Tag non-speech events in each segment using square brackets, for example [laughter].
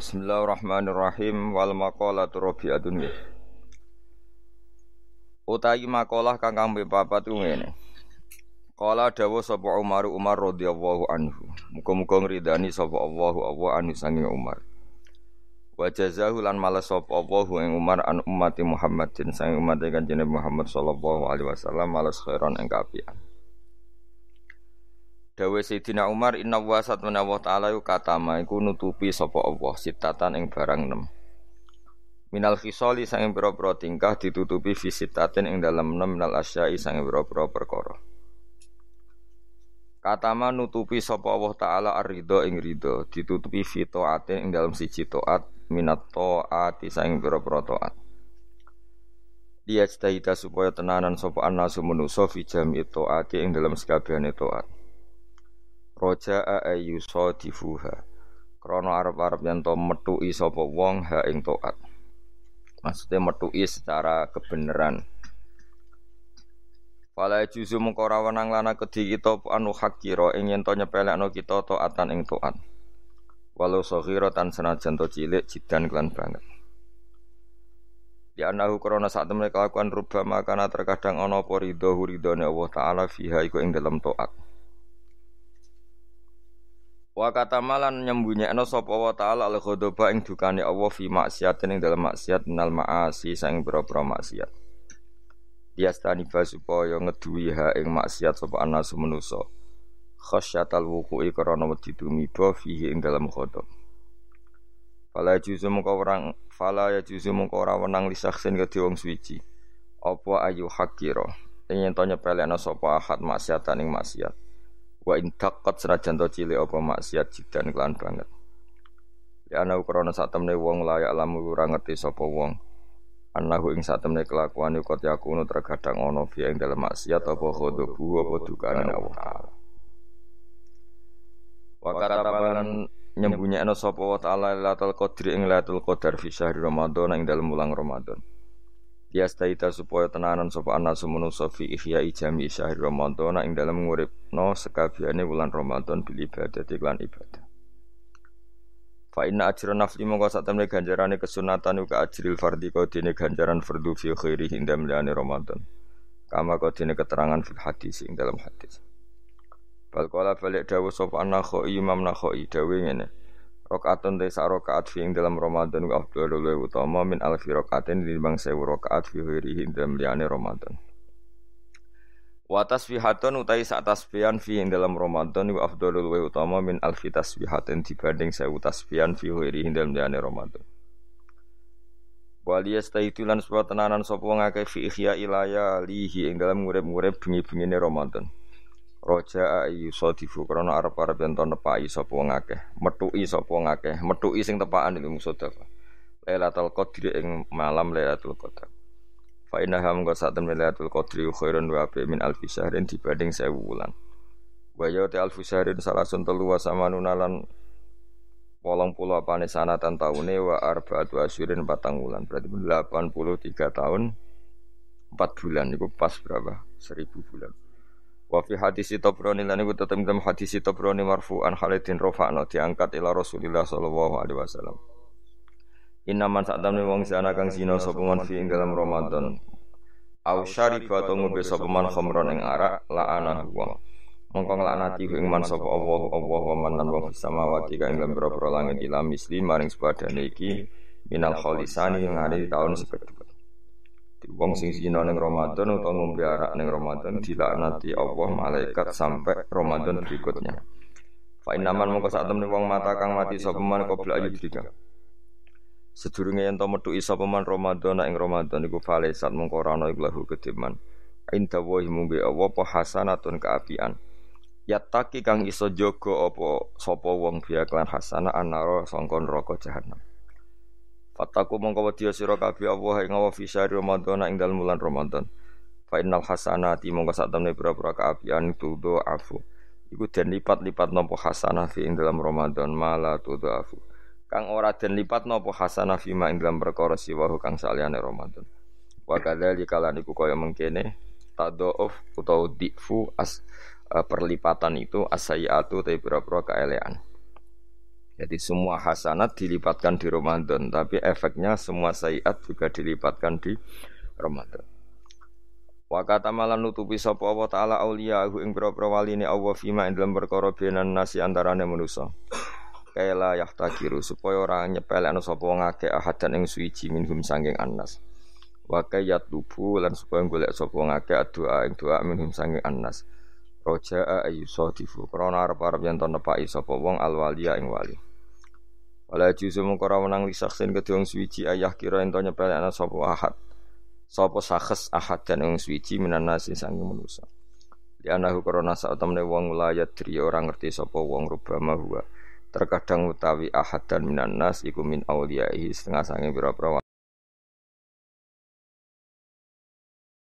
Bismillahirrahmanirrahim wal maqalatu rabi'atun nggih. Utahi makalah kang kang papat ku ngene. Kala dawa sapa Umar Umar radhiyallahu anhu. Muga-muga ngridani sapa Allahu Allah anu sanging Umar. Wa jazahu lan malas sapa Allahu ing Umar an ummati Muhammadin sanging umat kanjeng Muhammad sallallahu alaihi wasallam malas khairan ing kaapian. Dawe Sayyidina Umar inna wa satmana wa ta'ala yu katama iku nutupi sapa Allah sitatan ing barang nem. Minal khisali sang pira-pira tingkah ditutupi visitatin ing dalam nem minal asyai sang pira-pira perkara. Katama nutupi sapa Allah taala ar-ridha ing ridha ditutupi fi taatin ing dalam siji taat minat taati sang pira-pira taat. Dia cita supaya tenanan sapa anasu manusa fi jami taati ing dalam sekabehane taat. Roja ayu sodifuha Krono arab-arab yang to metu'i sapa wong ha ing toat. Maksudnya metu'i secara kebenaran. Fala juzu mengko wenang lana kedhi kita anu hakira ing yen to nyepelekno kita taatan ing toat. Walau saghira tan senajan to cilik jidan kelan banget. Di anahu krona saat mereka lakukan rubah makana terkadang ono apa ridho ridhone Allah Ta'ala fiha iku ing dalam toat Wa kata malan nyembunyekno sapa wa taala al ghadaba ing dukane Allah fi maksiatin dalam maksiat minal maasi sang boro-boro maksiat. Diastani ba supaya ngeduwi ha ing maksiat sapa anasu manusa. Khasyatal wuqu'i krana wedi tumiba fihi ing dalam ghadab. Fala juzu mengko orang fala ya juzu mengko ora wenang lisaksin kedhe wong suci. Apa ayu hakira. Ing ento nyepelekno sapa ahad maksiatan ing maksiat wa in taqqat senajan to cilik apa maksiat jidan kelan banget. Ya ana krana sak temne wong layak lamu ora ngerti sapa wong. Anahu ing sak temne kelakuan iku yakunu terkadang ana fi ing dalem maksiat apa khodobu apa dukane Allah taala. Wa katabalan nyembunyekno sapa wa taala Lailatul Qadri ing Lailatul Qadar fi syahr Ramadan ing dalem wulan Ramadan Diastaita supaya tenanan sapa anasu manusa fi ihya jami syahr Ramadan ing dalam nguripno sekabiane wulan Ramadan bil ibadah iklan ibadah. Fa inna ajra nafli mongko sak temne ganjarane kesunatan uga ajril fardhi dene ganjaran fardhu fi khairi ing dalem Ramadan. Kama dene keterangan fil hadis ing dalam hadis. Bal balik dawuh sapa Nakhoi Imam Nakhoi dawuh ngene. Rokaatun te sak rokaat fi ing dalam Ramadan wa afdalu luwih utama min alfi rokaatin dinimbang sewu rokaat fi ghairihi dalam liyane Ramadan. Wa tasbihatun utai sak tasbihan fi ing dalam Ramadan wa afdalu luwih utama min alfi tasbihatin dibanding sewu tasbihan fi ghairihi dalam liyane Ramadan. Wali yastaitu lan sebab tenanan sapa ngakeh fi ihya ilaya lihi ing dalam ngurip-ngurip bengi-bengine Ramadan. Roja karena arab arab yang to nepai sapa wong akeh, metuki sapa wong akeh, metuki sing tepaan itu maksud apa? Lailatul Qadri ing malam Lailatul Qadar. Fa inna ham go sak temen Lailatul Qadri khairun wa bi min alfi syahrin dibanding 1000 wulan. Wa ya ta alfi syahrin salasun telu wa samanunalan Wolong puluh apane sanatan taune wa arba'atu asyurin patang wulan berarti 83 tahun 4 bulan itu pas berapa? 1000 bulan. Wa fi hadis Tabrani lan iku tetep dalam hadis Tabrani marfu'an Khalidin rafa'na diangkat ila Rasulillah sallallahu alaihi wasallam. Inna man sa'tamne wong sana kang zina sapa man fi ing dalam Ramadan. Au syariba to ngombe sapa man khamron ing arak la'ana wa. Mongko nglaknati ing man sapa Allah Allah wa man lan wong samawati kang ing pira-pira langit ila misli maring sepadane iki minal khalisani ing hari tahun sekedua. Wong sing zina ning Ramadan utawa ngombe arak ning Ramadan dilaknati Allah malaikat sampai Ramadan berikutnya. Fa inaman mongko sak temne wong mata kang mati sapa man qabla ayudrika. Sedurunge yen to isa peman Ramadan ing Ramadan iku fale sat mongko ora ana iku lahu kediman. Inta wa Allah apa hasanatun kaapian. Yataki kang iso jaga apa sapa wong biya klan hasanah anara sangka neraka jahanam. Fataku mongko wedi sira kabeh Allah ing Allah fi syahr Ramadan ing dalem bulan Ramadan. Fa innal hasanati mongko sak temne pira-pira kaapian itu do afu. Iku den lipat-lipat nopo hasanah fi ing dalam Ramadan mala tu do afu. Kang ora den lipat nopo hasanah fi ma ing dalam perkara siwahu kang saliyane Ramadan. Wa kadzalika lan iku kaya mengkene tadoof utawa difu as uh, perlipatan itu asayatu te pira-pira kaelean. Jadi semua hasanat dilipatkan di Ramadan, tapi efeknya semua sayiat juga dilipatkan di Ramadan. Wa kata malan nutupi sapa Allah taala auliyahu ing pira-pira waline Allah fima ing dalem perkara benan nasi antarane manusa. Kaila yahtakiru supaya ora nyepelekno sapa wong akeh ahadan ing suci minhum sanging annas. Wa kayat lubu lan supaya golek sapa wong akeh doa ing doa minhum sanging annas. Roja ayu sadifu krana arep-arep yen to nepaki sapa wong alwalia ing wali. Wala juzu mengko ora menang li saksin kedua suci ayah kira ento nyepelekna sapa ahad. Sapa sakhs ahad dan wong suci minan nasi sange manusa. Di anahu korona saat temne wong layat dri orang ngerti sapa wong rubama huwa. Terkadang utawi ahad dan minan nas iku min auliyaihi setengah sange pira-pira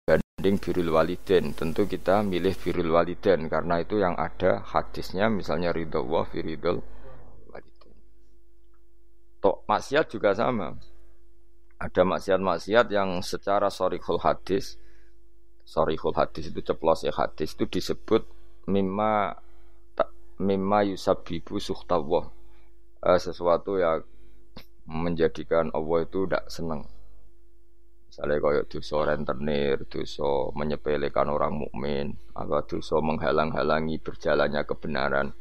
banding birul waliden tentu kita milih birul waliden karena itu yang ada hadisnya misalnya ridho wa firidul Tok maksiat juga sama. Ada maksiat-maksiat yang secara sorihul hadis, sorihul hadis itu ceplos ya hadis itu disebut mimma mimma yusabibu suhtawah eh, sesuatu yang menjadikan Allah itu tidak senang. Misalnya kayak dosa rentenir, dosa menyepelekan orang mukmin, atau dosa menghalang-halangi berjalannya kebenaran.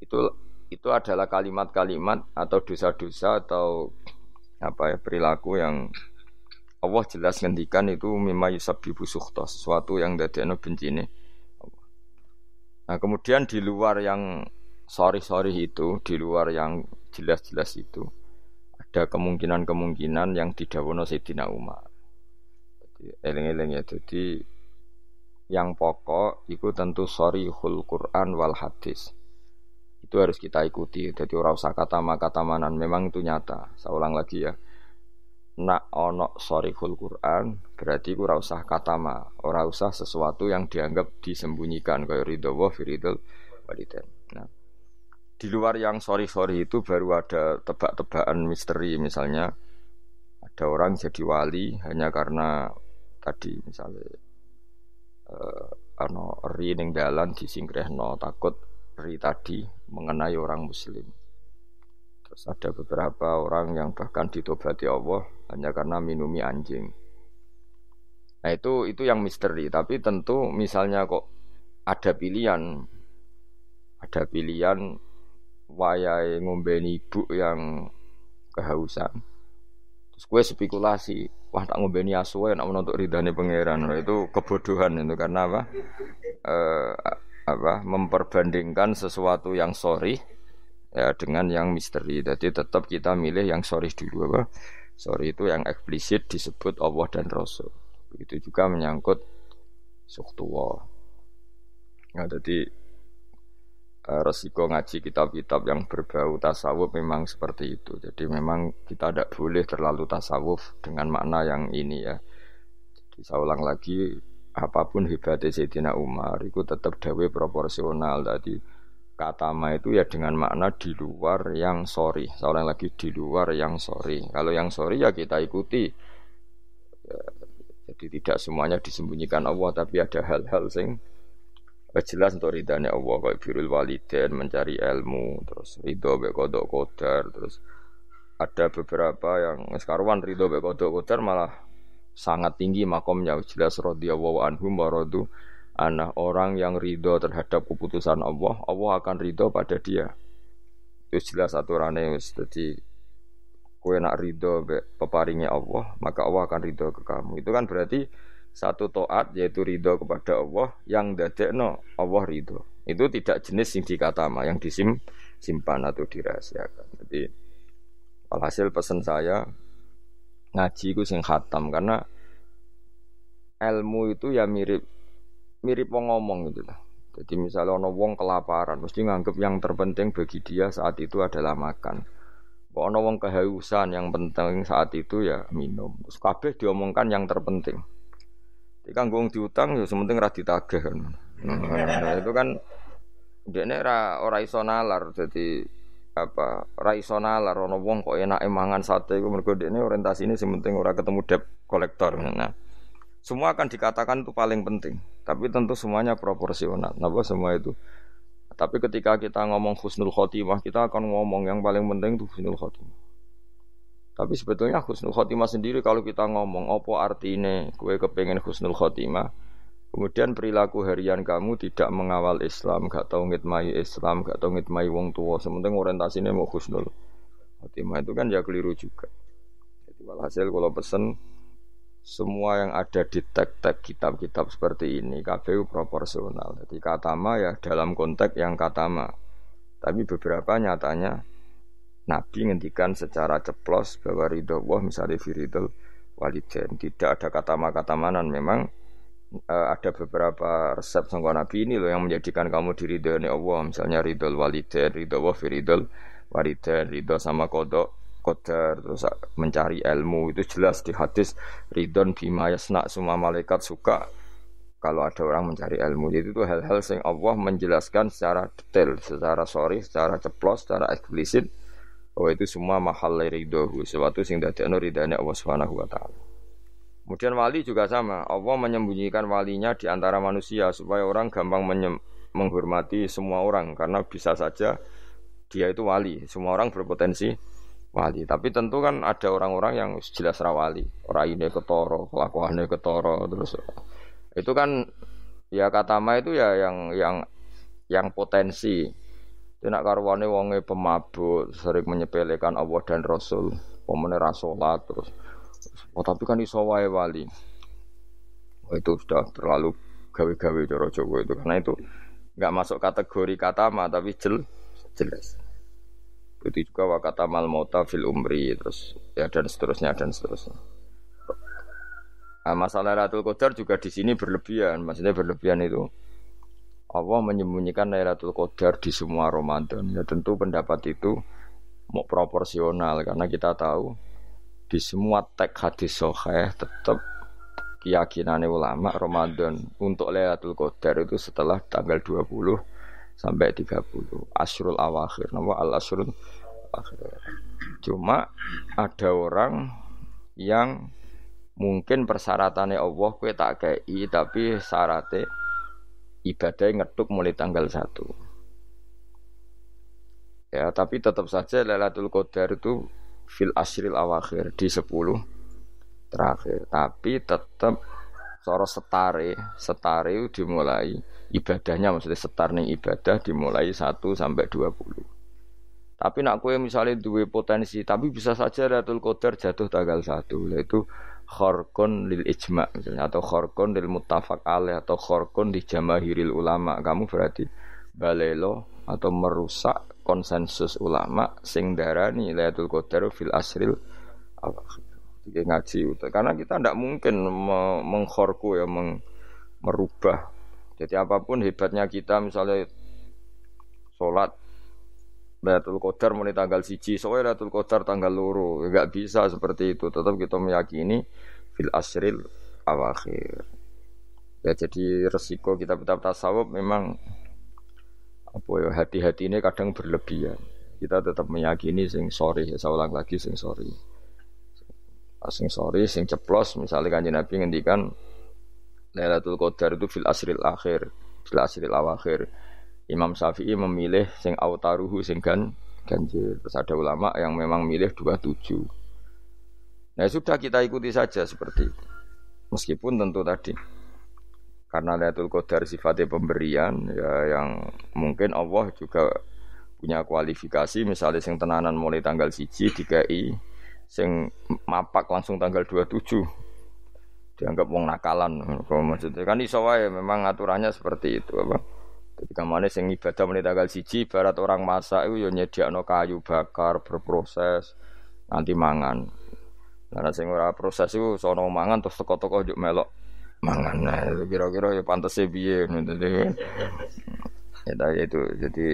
Itu itu adalah kalimat-kalimat atau dosa-dosa atau apa ya perilaku yang Allah jelas ngendikan itu mimma yusabbibu sukhta, sesuatu yang dadekno bencine. Nah, kemudian di luar yang sorry-sorry itu, di luar yang jelas-jelas itu, ada kemungkinan-kemungkinan yang tidak wono Sayyidina Umar. Jadi eling-eling ya, jadi yang pokok itu tentu sorry Quran wal hadis itu harus kita ikuti. Jadi orang usah kata kata manan. Memang itu nyata. Saya ulang lagi ya. Nak onok sorihul Quran berarti ora usah kata ma, ora usah sesuatu yang dianggap disembunyikan kayak ridho wa firidul waliden. Nah, di luar yang sorry-sorry itu baru ada tebak-tebakan misteri misalnya ada orang jadi wali hanya karena tadi misalnya uh, ano ri ning dalan disingkrehno takut ri tadi mengenai orang muslim. Terus ada beberapa orang yang bahkan ditobati Allah hanya karena minumi anjing. Nah itu itu yang misteri. Tapi tentu misalnya kok ada pilihan, ada pilihan wayai ngombeni ibu yang kehausan. Terus gue spekulasi, wah tak ngombeni asu nak menuntut ridhani pangeran. Nah, itu kebodohan itu karena apa? Eh, apa memperbandingkan sesuatu yang sorry ya dengan yang misteri. Jadi tetap kita milih yang sorry dulu apa? Sorry itu yang eksplisit disebut Allah dan Rasul. Begitu juga menyangkut suktuwa. Nah, jadi uh, resiko ngaji kitab-kitab yang berbau tasawuf memang seperti itu. Jadi memang kita tidak boleh terlalu tasawuf dengan makna yang ini ya. Jadi saya ulang lagi, apa pun hebatnya Sayyidina Umar itu tetap dawe proporsional. Tadi kata ma itu ya dengan makna di luar yang sorry. Seorang lagi di luar yang sorry. Kalau yang sorry ya kita ikuti. Ya, jadi tidak semuanya disembunyikan Allah tapi ada hal-hal sing jelas untuk ridhanya Allah. Kayak birul waliden mencari ilmu terus ridho be kodok kodar terus ada beberapa yang sekarang ridho be kodok kodar malah sangat tinggi makomnya. Jelas radhiyallahu anhum wa radu orang yang ridho terhadap keputusan Allah Allah akan ridho pada dia. Itu jelas aturannya wis. Jadi kue nak ridho peparingnya Allah maka Allah akan ridho ke kamu. Itu kan berarti satu toat yaitu ridho kepada Allah yang dadekno Allah ridho. Itu tidak jenis yang dikatama yang disim simpan atau dirahasiakan. Jadi alhasil pesan saya ngaji ku sing khatam karena ilmu itu ya mirip mirip wong ngomong gitu lah. Jadi misalnya ono wong kelaparan, mesti nganggep yang terpenting bagi dia saat itu adalah makan. Kok ono wong kehausan yang penting saat itu ya minum. Terus kabeh diomongkan yang terpenting. Jadi kan diutang ya sementing ra ditagih kan. [laughs] Nah, itu kan dia ini ora ora iso nalar jadi apa raisona lah rono wong kok enak emangan sate iku mergo orientasi ini sementing ora ketemu debt kolektor nah semua akan dikatakan itu paling penting tapi tentu semuanya proporsional napa semua itu? Tapi ketika kita ngomong husnul khotimah, kita akan ngomong yang paling penting itu husnul khotimah. Tapi sebetulnya husnul khotimah sendiri kalau kita ngomong apa artinya kue kepengen husnul khotimah, kemudian perilaku harian kamu tidak mengawal Islam, gak tau ngitmai Islam, gak tau ngitmai wong tua, sementing orientasinya mau husnul khotimah itu kan ya keliru juga. Jadi walhasil kalau pesen semua yang ada di teks-teks kitab-kitab seperti ini KPU proporsional. Jadi katama ya dalam konteks yang katama. Tapi beberapa nyatanya Nabi ngendikan secara ceplos bahwa ridho Allah misalnya firidul waliden. Tidak ada kata kata manan memang uh, ada beberapa resep sangka Nabi ini loh yang menjadikan kamu diridhoi Allah. Misalnya ridho waliden, ridho Allah firidul waliden, ridho sama kodok kodar terus mencari ilmu. Itu jelas di hadis ridon bima yasna semua malaikat suka kalau ada orang mencari ilmu. Jadi itu hal-hal yang Allah menjelaskan secara detail secara sorry secara ceplos secara eksplisit. Bahwa itu semua mahal ridho sesuatu sing dadekno ridane Allah Subhanahu wa taala Kemudian wali juga sama. Allah menyembunyikan walinya di antara manusia supaya orang gampang menghormati semua orang karena bisa saja dia itu wali. Semua orang berpotensi wali. Tapi tentu kan ada orang-orang yang jelas rawali. Orang ini ketoro, kelakuannya ketoro terus itu kan ya kata ma itu ya yang yang yang potensi. Tidak karwane wonge pemabuk, sering menyepelekan Allah dan Rasul, pemene terus. Oh tapi kan iso wae wali. Oh, itu sudah terlalu gawe-gawe cara Jawa itu karena itu nggak masuk kategori kata ma tapi jel, jelas. Itu juga wakata mal mauta fil umri terus ya dan seterusnya dan seterusnya. Nah, masalah Lailatul Qadar juga di sini berlebihan. Maksudnya berlebihan itu Allah menyembunyikan Lailatul Qadar di semua Ramadan. Ya tentu pendapat itu mau proporsional karena kita tahu di semua teks hadis sahih tetap keyakinan ulama Ramadan untuk Lailatul Qadar itu setelah tanggal 20 sampai 30 asrul awakhir nama al asrul Cuma ada orang yang mungkin persyaratannya Allah kue tak kei tapi syaratnya ibadah ngetuk mulai tanggal satu. Ya, tapi tetap saja Lailatul Qadar itu fil asril awakhir di sepuluh terakhir. Tapi tetap soro setare, setare dimulai ibadahnya maksudnya setar nih ibadah dimulai 1 sampai 20. Tapi nak kue misalnya dua potensi, tapi bisa saja Lailatul Qadar jatuh tanggal satu, yaitu khorkon lil ijma misalnya atau khorkon lil muttafaq alaih atau khorkon di jamahiril ulama. Kamu berarti balelo atau merusak konsensus ulama sing darani Lailatul Qadar fil asril awakhir. ngaji karena kita tidak mungkin mengkhorku ya meng, merubah. Jadi apa pun hebatnya kita misalnya sholat Lailatul Qadar mulai tanggal siji, soalnya Lailatul Qadar tanggal loro, enggak bisa seperti itu. Tetap kita meyakini fil asril awakhir. Ya jadi resiko kita tetap tasawuf memang apa ya hati-hati ini kadang berlebihan. Kita tetap meyakini sing sorry, ya saya ulang lagi sing sorry. Sing sorry, sing ceplos, misalnya kanjeng Nabi ngendikan Lailatul Qadar itu fil asril akhir, fil asril awakhir. Imam Syafi'i memilih sing autaruhu sing gan ganjil. Terus ada ulama yang memang milih 27. Nah sudah kita ikuti saja seperti itu. Meskipun tentu tadi karena Lailatul Qadar sifatnya pemberian ya yang mungkin Allah juga punya kualifikasi. Misalnya sing tenanan mulai tanggal siji DKI sing mapak langsung tanggal 27 dianggap wong nakalan. Maksudnya? Kan iso wae memang aturannya seperti itu apa? Ketika mana sing ibadah mulai tanggal siji, barat orang masak itu ya no kayu bakar berproses nanti mangan. Karena sing ora proses itu sono mangan terus toko-toko juk melok mangan. Nah, kira-kira ya pantasnya biye Ya itu. Jadi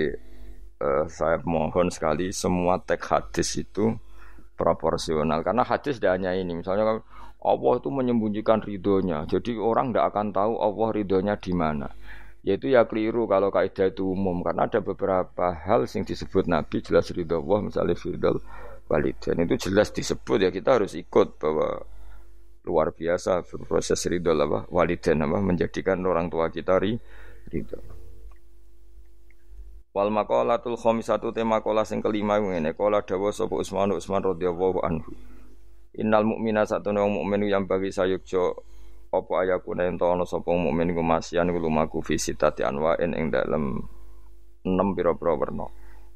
uh, saya mohon sekali semua teks hadis itu proporsional. Karena hadis tidak hanya ini. Misalnya Allah itu menyembunyikan ridhonya. Jadi orang tidak akan tahu Allah ridhonya di mana. Yaitu ya keliru kalau kaidah itu umum. Karena ada beberapa hal yang disebut Nabi jelas ridho Allah misalnya firdal dan itu jelas disebut ya kita harus ikut bahwa luar biasa proses ridho apa walidain apa menjadikan orang tua kita ri, ridho Wal maqalatul khamisatu tema kola sing kelima ngene kola dawa sapa Utsman Utsman radhiyallahu anhu. Innal mu'mina satune wong mukmin yang bagi sayukjo apa ayakuna ento ana sapa mukmin iku masyan lumaku fi anwa'in ing dalem enam pira-pira werna.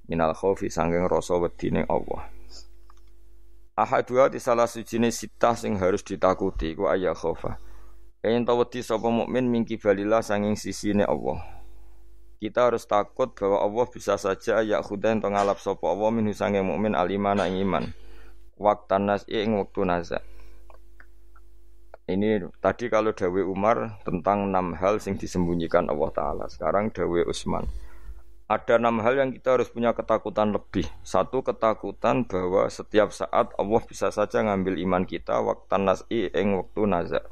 Minal khaufi sanging rasa wedine Allah. Ahadua di salah sujine sitah sing harus ditakuti ku ayah khaufa. Kayen tawati sapa mukmin mingki balillah sanging sisine Allah. Kita harus takut bahwa Allah bisa saja ya khudain to ngalap sapa Allah min sange mukmin alimana ing iman. Waktan nas ing waktu nazak. Ini tadi kalau Dawe Umar tentang enam hal sing disembunyikan Allah Ta'ala. Sekarang Dawe Usman. Ada enam hal yang kita harus punya ketakutan lebih. Satu ketakutan bahwa setiap saat Allah bisa saja ngambil iman kita waktan nas'i ing waktu nazak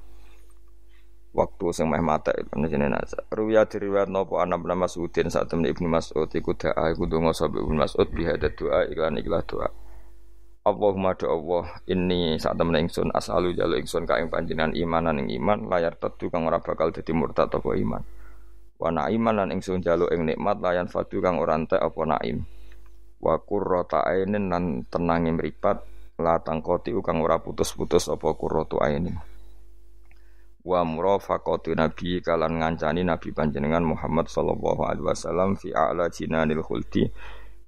waktu sing meh mata iku jenenge nasa. Ruya diriwayat napa ana nama Mas'udin saat temen Ibnu Mas'ud iku doa iku donga sapa Ibnu Mas'ud bihada doa iklan ikhlas doa. Allahumma do Allah ini saat temen ingsun asalu jalu ingsun ka ing panjenengan imanan ing iman layar tetu kang ora bakal dadi murtad apa iman. Wa naiman lan ingsun jalu ing nikmat layan fadu kang ora entek apa naim. Wa qurrata ainin lan tenange mripat la tangkoti kang ora putus-putus apa qurratu ainin wa murafaqatu nabi kalan ngancani nabi panjenengan Muhammad sallallahu alaihi wasallam fi a'la jinanil khuldi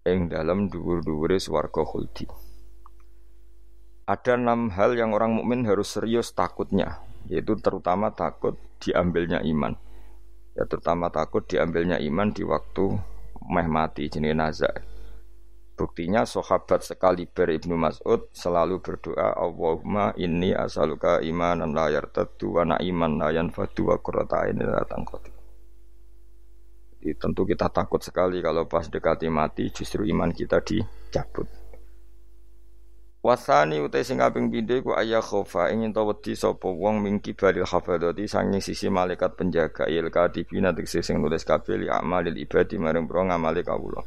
ing dalam dhuwur-dhuwure swarga khuldi. Ada enam hal yang orang mukmin harus serius takutnya, yaitu terutama takut diambilnya iman. Ya terutama takut diambilnya iman di waktu meh mati jenis nazar. Buktinya sahabat sekaliber Ibnu Mas'ud selalu berdoa Allahumma inni asaluka imanan la yartaddu wa na'iman la yanfadu wa qurrata ainin la Jadi tentu kita takut sekali kalau pas dekati mati justru iman kita dicabut. Wasani utai sing kaping pindho ku ayah khofa ingin to wedi sapa wong mingki balil hafadati sanging sisi malaikat penjaga il kadibina tegese sing nulis kabeh li amalil ibadi maring pro ngamale kawula.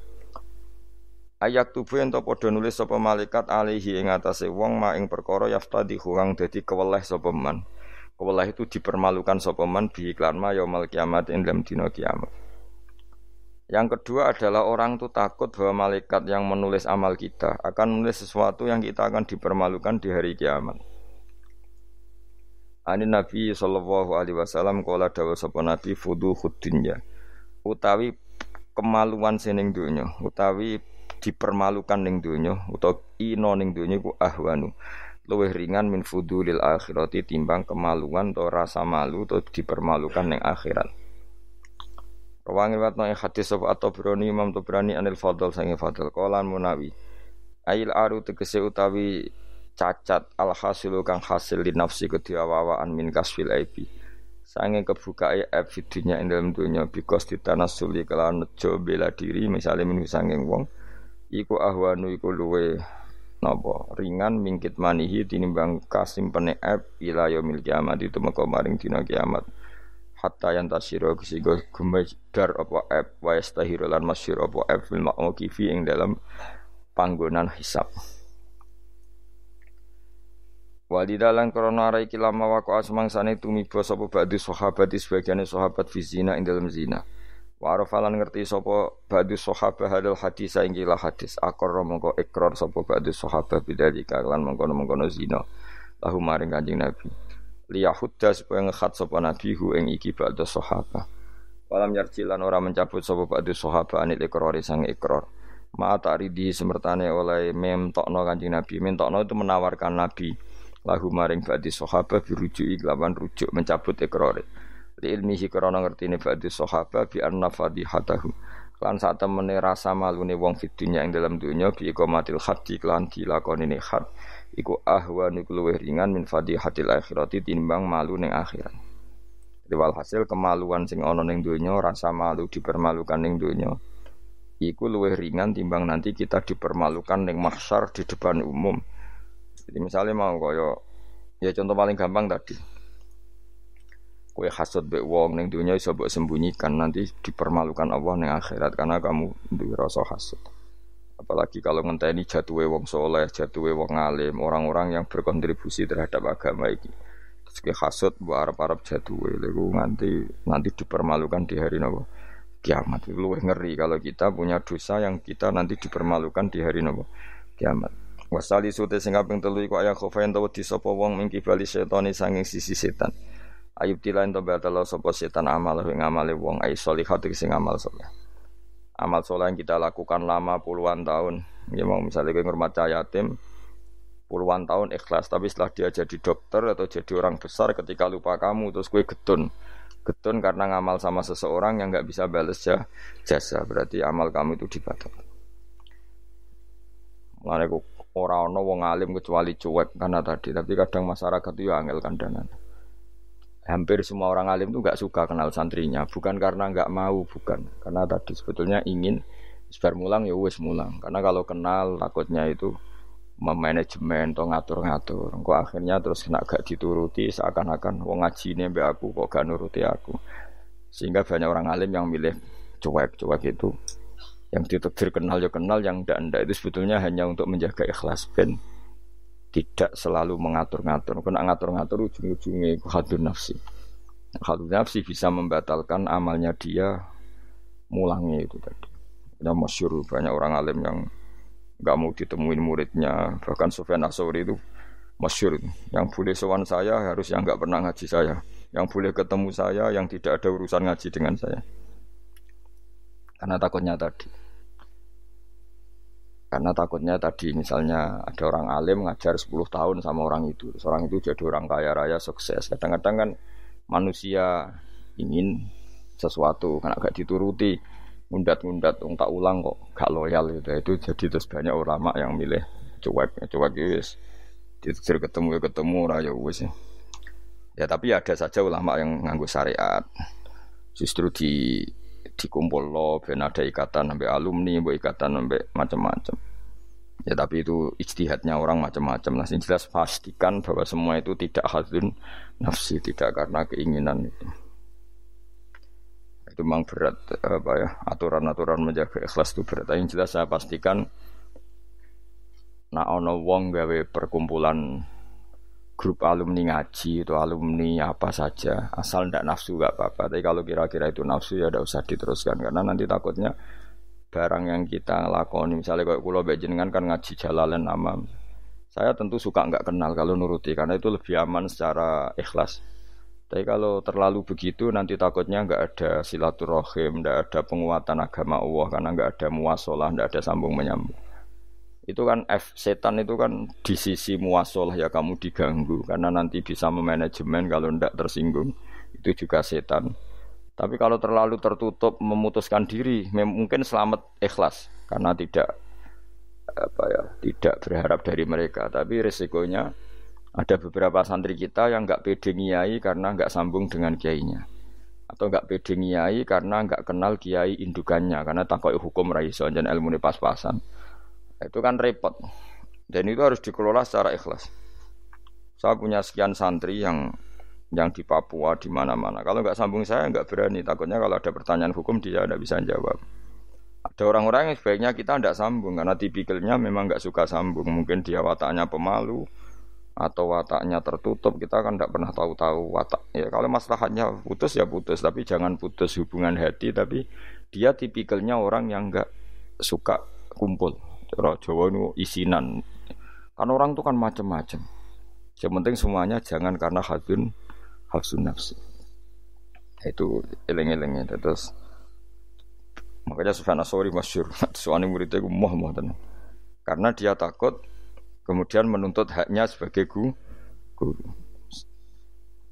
Ayak tubuh ento padha nulis sapa malaikat alihi ing atase wong ma ing perkara yaftadi kang dadi keweleh sapa man. Keweleh itu dipermalukan sapa man bi iklan ma yaumul kiamat ing dalam dina kiamat. Yang kedua adalah orang itu takut bahwa malaikat yang menulis amal kita akan menulis sesuatu yang kita akan dipermalukan di hari kiamat. Ani Nabi sallallahu alaihi wasallam kala dawuh sapa Nabi fudu dunya utawi kemaluan sining dunya utawi dipermalukan ning donya utawa ino ning donya iku ahwanu. Luwih ringan min fudulil akhirati timbang kemaluan atau rasa malu atau dipermalukan ning akhirat Rawangi watno ing hadis sapa atau broni Imam Tobrani anil Fadl sange Fadl. Kolan munawi. Ail aru tegese utawi cacat al hasilu kang hasil di nafsi kediawawaan min kasfil aibi sange kebukae aib fidunya ing dalam dunya bikos ditanasuli kelawan nejo bela diri misalnya minu sanging wong iku ahwanu iku luwe napa ringan mingkit manihi tinimbang kasimpene ep ila yaumil kiamat itu mengko maring dina kiamat hatta yang tasiro kesigo gumedar apa ep wa yastahiru lan masyir apa ep fil ma'mukifi ing dalam panggonan hisab Walidalan krana arai kilama wako asmangsane tumiba sapa ba'du sahabat sebagian sahabat fi zina ing dalam zina. Wa arafalan ngerti sapa ba'du sahabah hadal hadis sainggilah hadis akor mongko ikrar sapa ba'du sahabah bidzalika lan mengkono-mengkono zina lahu maring Kanjeng Nabi. Liyahudda supaya ngekhat sapa Nabi hu ing iki ba'du sahabah. Walam yarjilan ora mencabut sapa ba'du sahabah anil ikrari sang ikrar. Ma ta'ridi semertane oleh memtokno Kanjeng Nabi. Mentokno itu menawarkan Nabi lahu maring ba'du sahabah birujuki lawan rujuk mencabut ikrare li ilmihi krana ngertine ba'du sahabat bi anna fadihatahu lan saat temene rasa malune wong fid dunya ing dalam dunya bi iqamatil haddi lan dilakoni had iku ahwan iku luwih ringan min fadihatil akhirati timbang malu ning akhirat Wal hasil kemaluan sing ana ning donya, rasa malu dipermalukan ning donya. Iku luwih ringan timbang nanti kita dipermalukan ning mahsyar di depan umum. Jadi misalnya mau kaya ya contoh paling gampang tadi kue hasut be wong neng dunia iso mbok sembunyikan nanti dipermalukan Allah neng akhirat karena kamu duwe rasa hasut. Apalagi kalau ngenteni jatuhe wong soleh, jatuhe wong alim, orang-orang yang berkontribusi terhadap agama ini. Terus ke hasut bu arab arab jatuhe, lalu nanti nanti dipermalukan di hari nopo kiamat. Lebih ngeri kalau kita punya dosa yang kita nanti dipermalukan di hari nopo kiamat. Wasali sute sing kaping telu iku ayah khofain di sapa wong ing kibali setani sanging sisi setan. Ayub tilain to batal sapa setan amal ing amale wong ai solihat sing amal saleh. Amal soleh yang kita lakukan lama puluhan tahun. Ya mau misalnya gue ngurmat yatim, puluhan tahun ikhlas tapi setelah dia jadi dokter atau jadi orang besar ketika lupa kamu terus gue getun getun karena ngamal sama seseorang yang nggak bisa balas jasa berarti amal kamu itu dibatalkan. Mulane orang ono wong alim kecuali cuek karena tadi tapi kadang masyarakat itu ya angel kandangan. Hampir semua orang alim itu nggak suka kenal santrinya, bukan karena nggak mau, bukan karena tadi sebetulnya ingin sebar mulang ya wes mulang. Karena kalau kenal takutnya itu memanajemen atau ngatur-ngatur. Engkau akhirnya terus kena gak dituruti seakan-akan wong ngaji ini mbak aku kok gak nuruti aku. Sehingga banyak orang alim yang milih cuek-cuek itu yang ditekdir kenal ya kenal yang ndak ndak itu sebetulnya hanya untuk menjaga ikhlas ben tidak selalu mengatur-ngatur. Kena ngatur-ngatur ujung-ujungnya itu hadun nafsi. Hadun nafsi bisa membatalkan amalnya dia mulangnya itu tadi. Ya masyur banyak orang alim yang nggak mau ditemuin muridnya bahkan Sofyan Asori itu masyur yang boleh sowan saya harus yang nggak pernah ngaji saya yang boleh ketemu saya yang tidak ada urusan ngaji dengan saya karena takutnya tadi karena takutnya tadi misalnya ada orang alim ngajar 10 tahun sama orang itu. Orang itu jadi orang kaya raya sukses. Kadang-kadang kan manusia ingin sesuatu karena gak dituruti. Ngundat-ngundat tak ulang kok gak loyal gitu. Itu jadi terus banyak ulama yang milih cuek. Cuek wis ditetir ketemu ya ketemu lah ya wis. Ya tapi ada saja ulama yang nganggu syariat. Justru di dikumpul lo ben ada ikatan sampai alumni buat ikatan sampai macam-macam ya tapi itu ijtihadnya orang macam-macam nah jelas pastikan bahwa semua itu tidak hadun nafsi tidak karena keinginan itu. Itu memang berat apa ya aturan-aturan menjaga ikhlas itu berat. Yang jelas saya pastikan nak ono wong gawe perkumpulan grup alumni ngaji itu alumni apa saja asal ndak nafsu gak apa-apa. Tapi kalau kira-kira itu nafsu ya udah usah diteruskan karena nanti takutnya barang yang kita lakoni misalnya kalau pulau bejengan kan ngaji jalalan nama saya tentu suka nggak kenal kalau nuruti karena itu lebih aman secara ikhlas. Tapi kalau terlalu begitu nanti takutnya nggak ada silaturahim, nggak ada penguatan agama Allah karena nggak ada muasalah, nggak ada sambung menyambung. Itu kan F setan itu kan di sisi muasalah ya kamu diganggu. Karena nanti bisa memanajemen kalau ndak tersinggung itu juga setan. Tapi kalau terlalu tertutup memutuskan diri mungkin selamat ikhlas. Karena tidak apa ya tidak berharap dari mereka. Tapi resikonya ada beberapa santri kita yang nggak pede ngiyai karena nggak sambung dengan kiainya. Atau nggak pede ngiyai karena nggak kenal kiai indukannya karena takut hukum raiso dan ilmu pas-pasan itu kan repot. Dan itu harus dikelola secara ikhlas. Saya punya sekian santri yang yang di Papua di mana-mana. Kalau nggak sambung saya nggak berani. Takutnya kalau ada pertanyaan hukum dia tidak bisa jawab. Ada orang-orang yang sebaiknya kita tidak sambung karena tipikalnya memang nggak suka sambung. Mungkin dia wataknya pemalu atau wataknya tertutup. Kita kan tidak pernah tahu-tahu watak. Ya kalau masalahnya putus ya putus. Tapi jangan putus hubungan hati. Tapi dia tipikalnya orang yang nggak suka kumpul cara Jawa itu isinan. Kan orang itu kan macam-macam yang penting semuanya jangan karena hadun hafsun nafsi. Itu eleng-elengnya. Terus makanya Sufyan Asori masyur soalnya [laughs] muridnya gue moh moh karena dia takut kemudian menuntut haknya sebagai guru.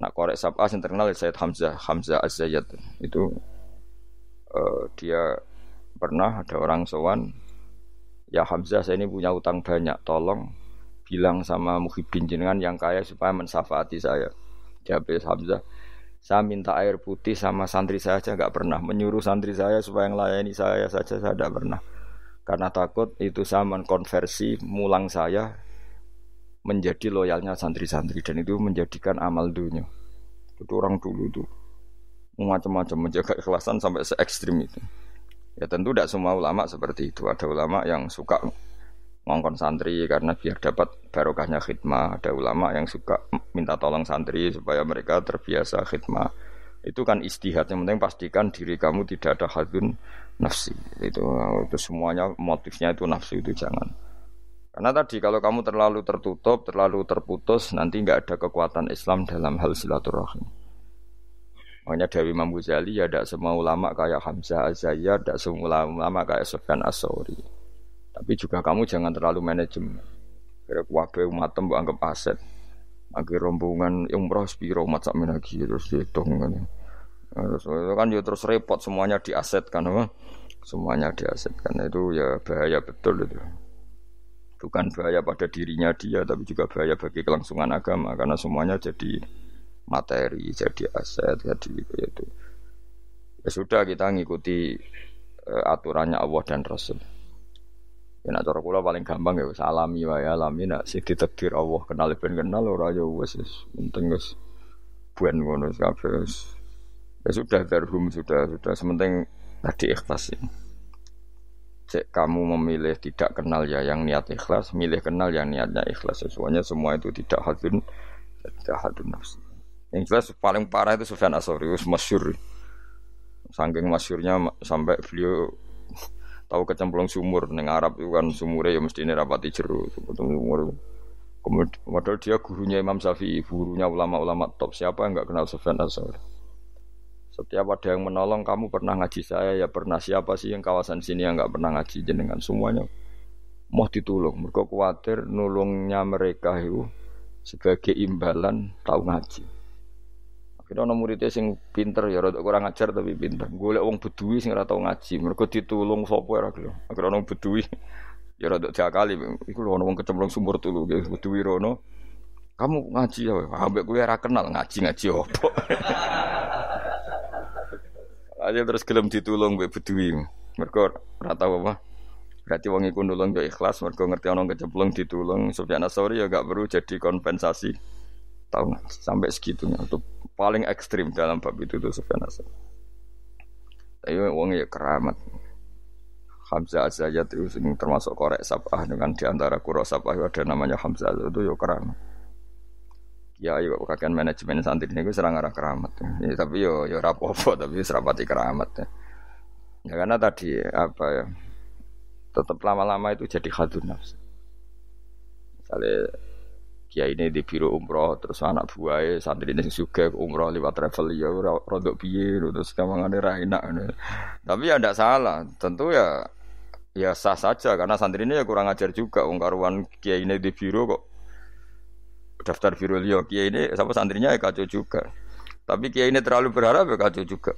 Nah korek sabah yang terkenal Said Hamzah Hamzah Az Zayyad itu uh, dia pernah ada orang sowan ya Hamzah saya ini punya utang banyak tolong bilang sama Muhyiddin jenengan yang kaya supaya mensafati saya jawab Hamzah saya minta air putih sama santri saya aja nggak pernah menyuruh santri saya supaya melayani saya saja saya tidak pernah karena takut itu saya mengkonversi mulang saya menjadi loyalnya santri-santri dan itu menjadikan amal dunia. Itu orang dulu itu macam-macam menjaga ikhlasan sampai se ekstrim itu. Ya tentu tidak semua ulama seperti itu. Ada ulama yang suka ngongkon santri karena biar dapat barokahnya khidmah. Ada ulama yang suka minta tolong santri supaya mereka terbiasa khidmah. Itu kan istihad. Yang penting pastikan diri kamu tidak ada hadun nafsi. Itu, itu semuanya motifnya itu nafsu itu jangan. Karena tadi kalau kamu terlalu tertutup, terlalu terputus, nanti nggak ada kekuatan Islam dalam hal silaturahim. Makanya dari Imam Ghazali ya tidak semua ulama kayak Hamzah Azayar, tidak semua ulama kayak Sufyan As-Sauri. Tapi juga kamu jangan terlalu manajemen. Kira kuwabe umat mbok anggap aset. Akhir rombongan umroh spiro umat sak lagi terus dihitung kan. Terus kan ya terus repot semuanya diasetkan apa? Semuanya diasetkan itu ya bahaya betul itu. Bukan bahaya pada dirinya dia tapi juga bahaya bagi kelangsungan agama karena semuanya jadi materi, jadi aset, jadi itu. Ya sudah kita ngikuti uh, aturannya Allah dan Rasul. Ya nak cara kula paling gampang ya salami wae alami nak sing ditakdir Allah kenal ben kenal ora ya wis penting wis buen ngono kabeh Ya sudah darhum sudah sudah sementing tadi ikhlas ya. Cek kamu memilih tidak kenal ya yang niat ikhlas, milih kenal yang niatnya ikhlas sesuanya semua itu tidak hadun tidak hadun nafsi. Yang jelas paling parah itu Sufyan Asori, masyur. Saking masyurnya sampai beliau [laughs] tahu kecemplung sumur neng Arab itu kan sumurnya ya mesti ini rapati jeru sumur. Kemudian dia gurunya Imam Syafi'i, gurunya ulama-ulama top. Siapa yang nggak kenal Sufyan Asori? Setiap ada yang menolong, kamu pernah ngaji saya, ya pernah siapa sih yang kawasan sini yang nggak pernah ngaji jenengan semuanya mau ditolong. Mereka khawatir nulungnya mereka itu sebagai imbalan tahu ngaji. Kita ana muridnya sing pinter ya rada kurang ajar tapi pinter. Golek wong bedui sing ora tau ngaji, mergo ditulung sapa ora gelem. Akhire ana bedui ya rada diakali. Iku ana wong kecemplung sumur tulu bedui rono. Kamu ngaji ya, ambek kowe ora kenal ngaji-ngaji opo. Aja terus gelem ditulung mbek bedui. Mergo ora tau apa. Berarti wong iku nulung yo ikhlas mergo ngerti ana kecemplung ditulung. Sufyan Asori ya gak perlu jadi kompensasi. Tahu nggak sampai segitunya untuk paling ekstrim dalam bab itu tuh Sufyan Asad. Tapi wong ya keramat. Hamzah Azayat itu termasuk korek sabah dengan di antara kuro sabah ada namanya Hamzah itu ya keramat. Ya ayo kakek manajemen santri ini gue serang arah keramat. Ya, tapi yo yo rapopo tapi serapati keramat. Ya. ya karena tadi apa ya tetap lama-lama itu jadi khadun nafsu. Misalnya kiai ini di biro umroh terus anak buahnya santri ini juga umroh lewat travel. Ya rodok piye terus kamangane ra enak tapi ya tidak salah. Tentu ya ya sah saja karena santri ini ya kurang ajar juga. Wong karuan kiai ini di biro kok daftar biro liyo kiai ini sama santrinya ya kacau juga. Tapi kiai ini terlalu berharap ya kacau juga.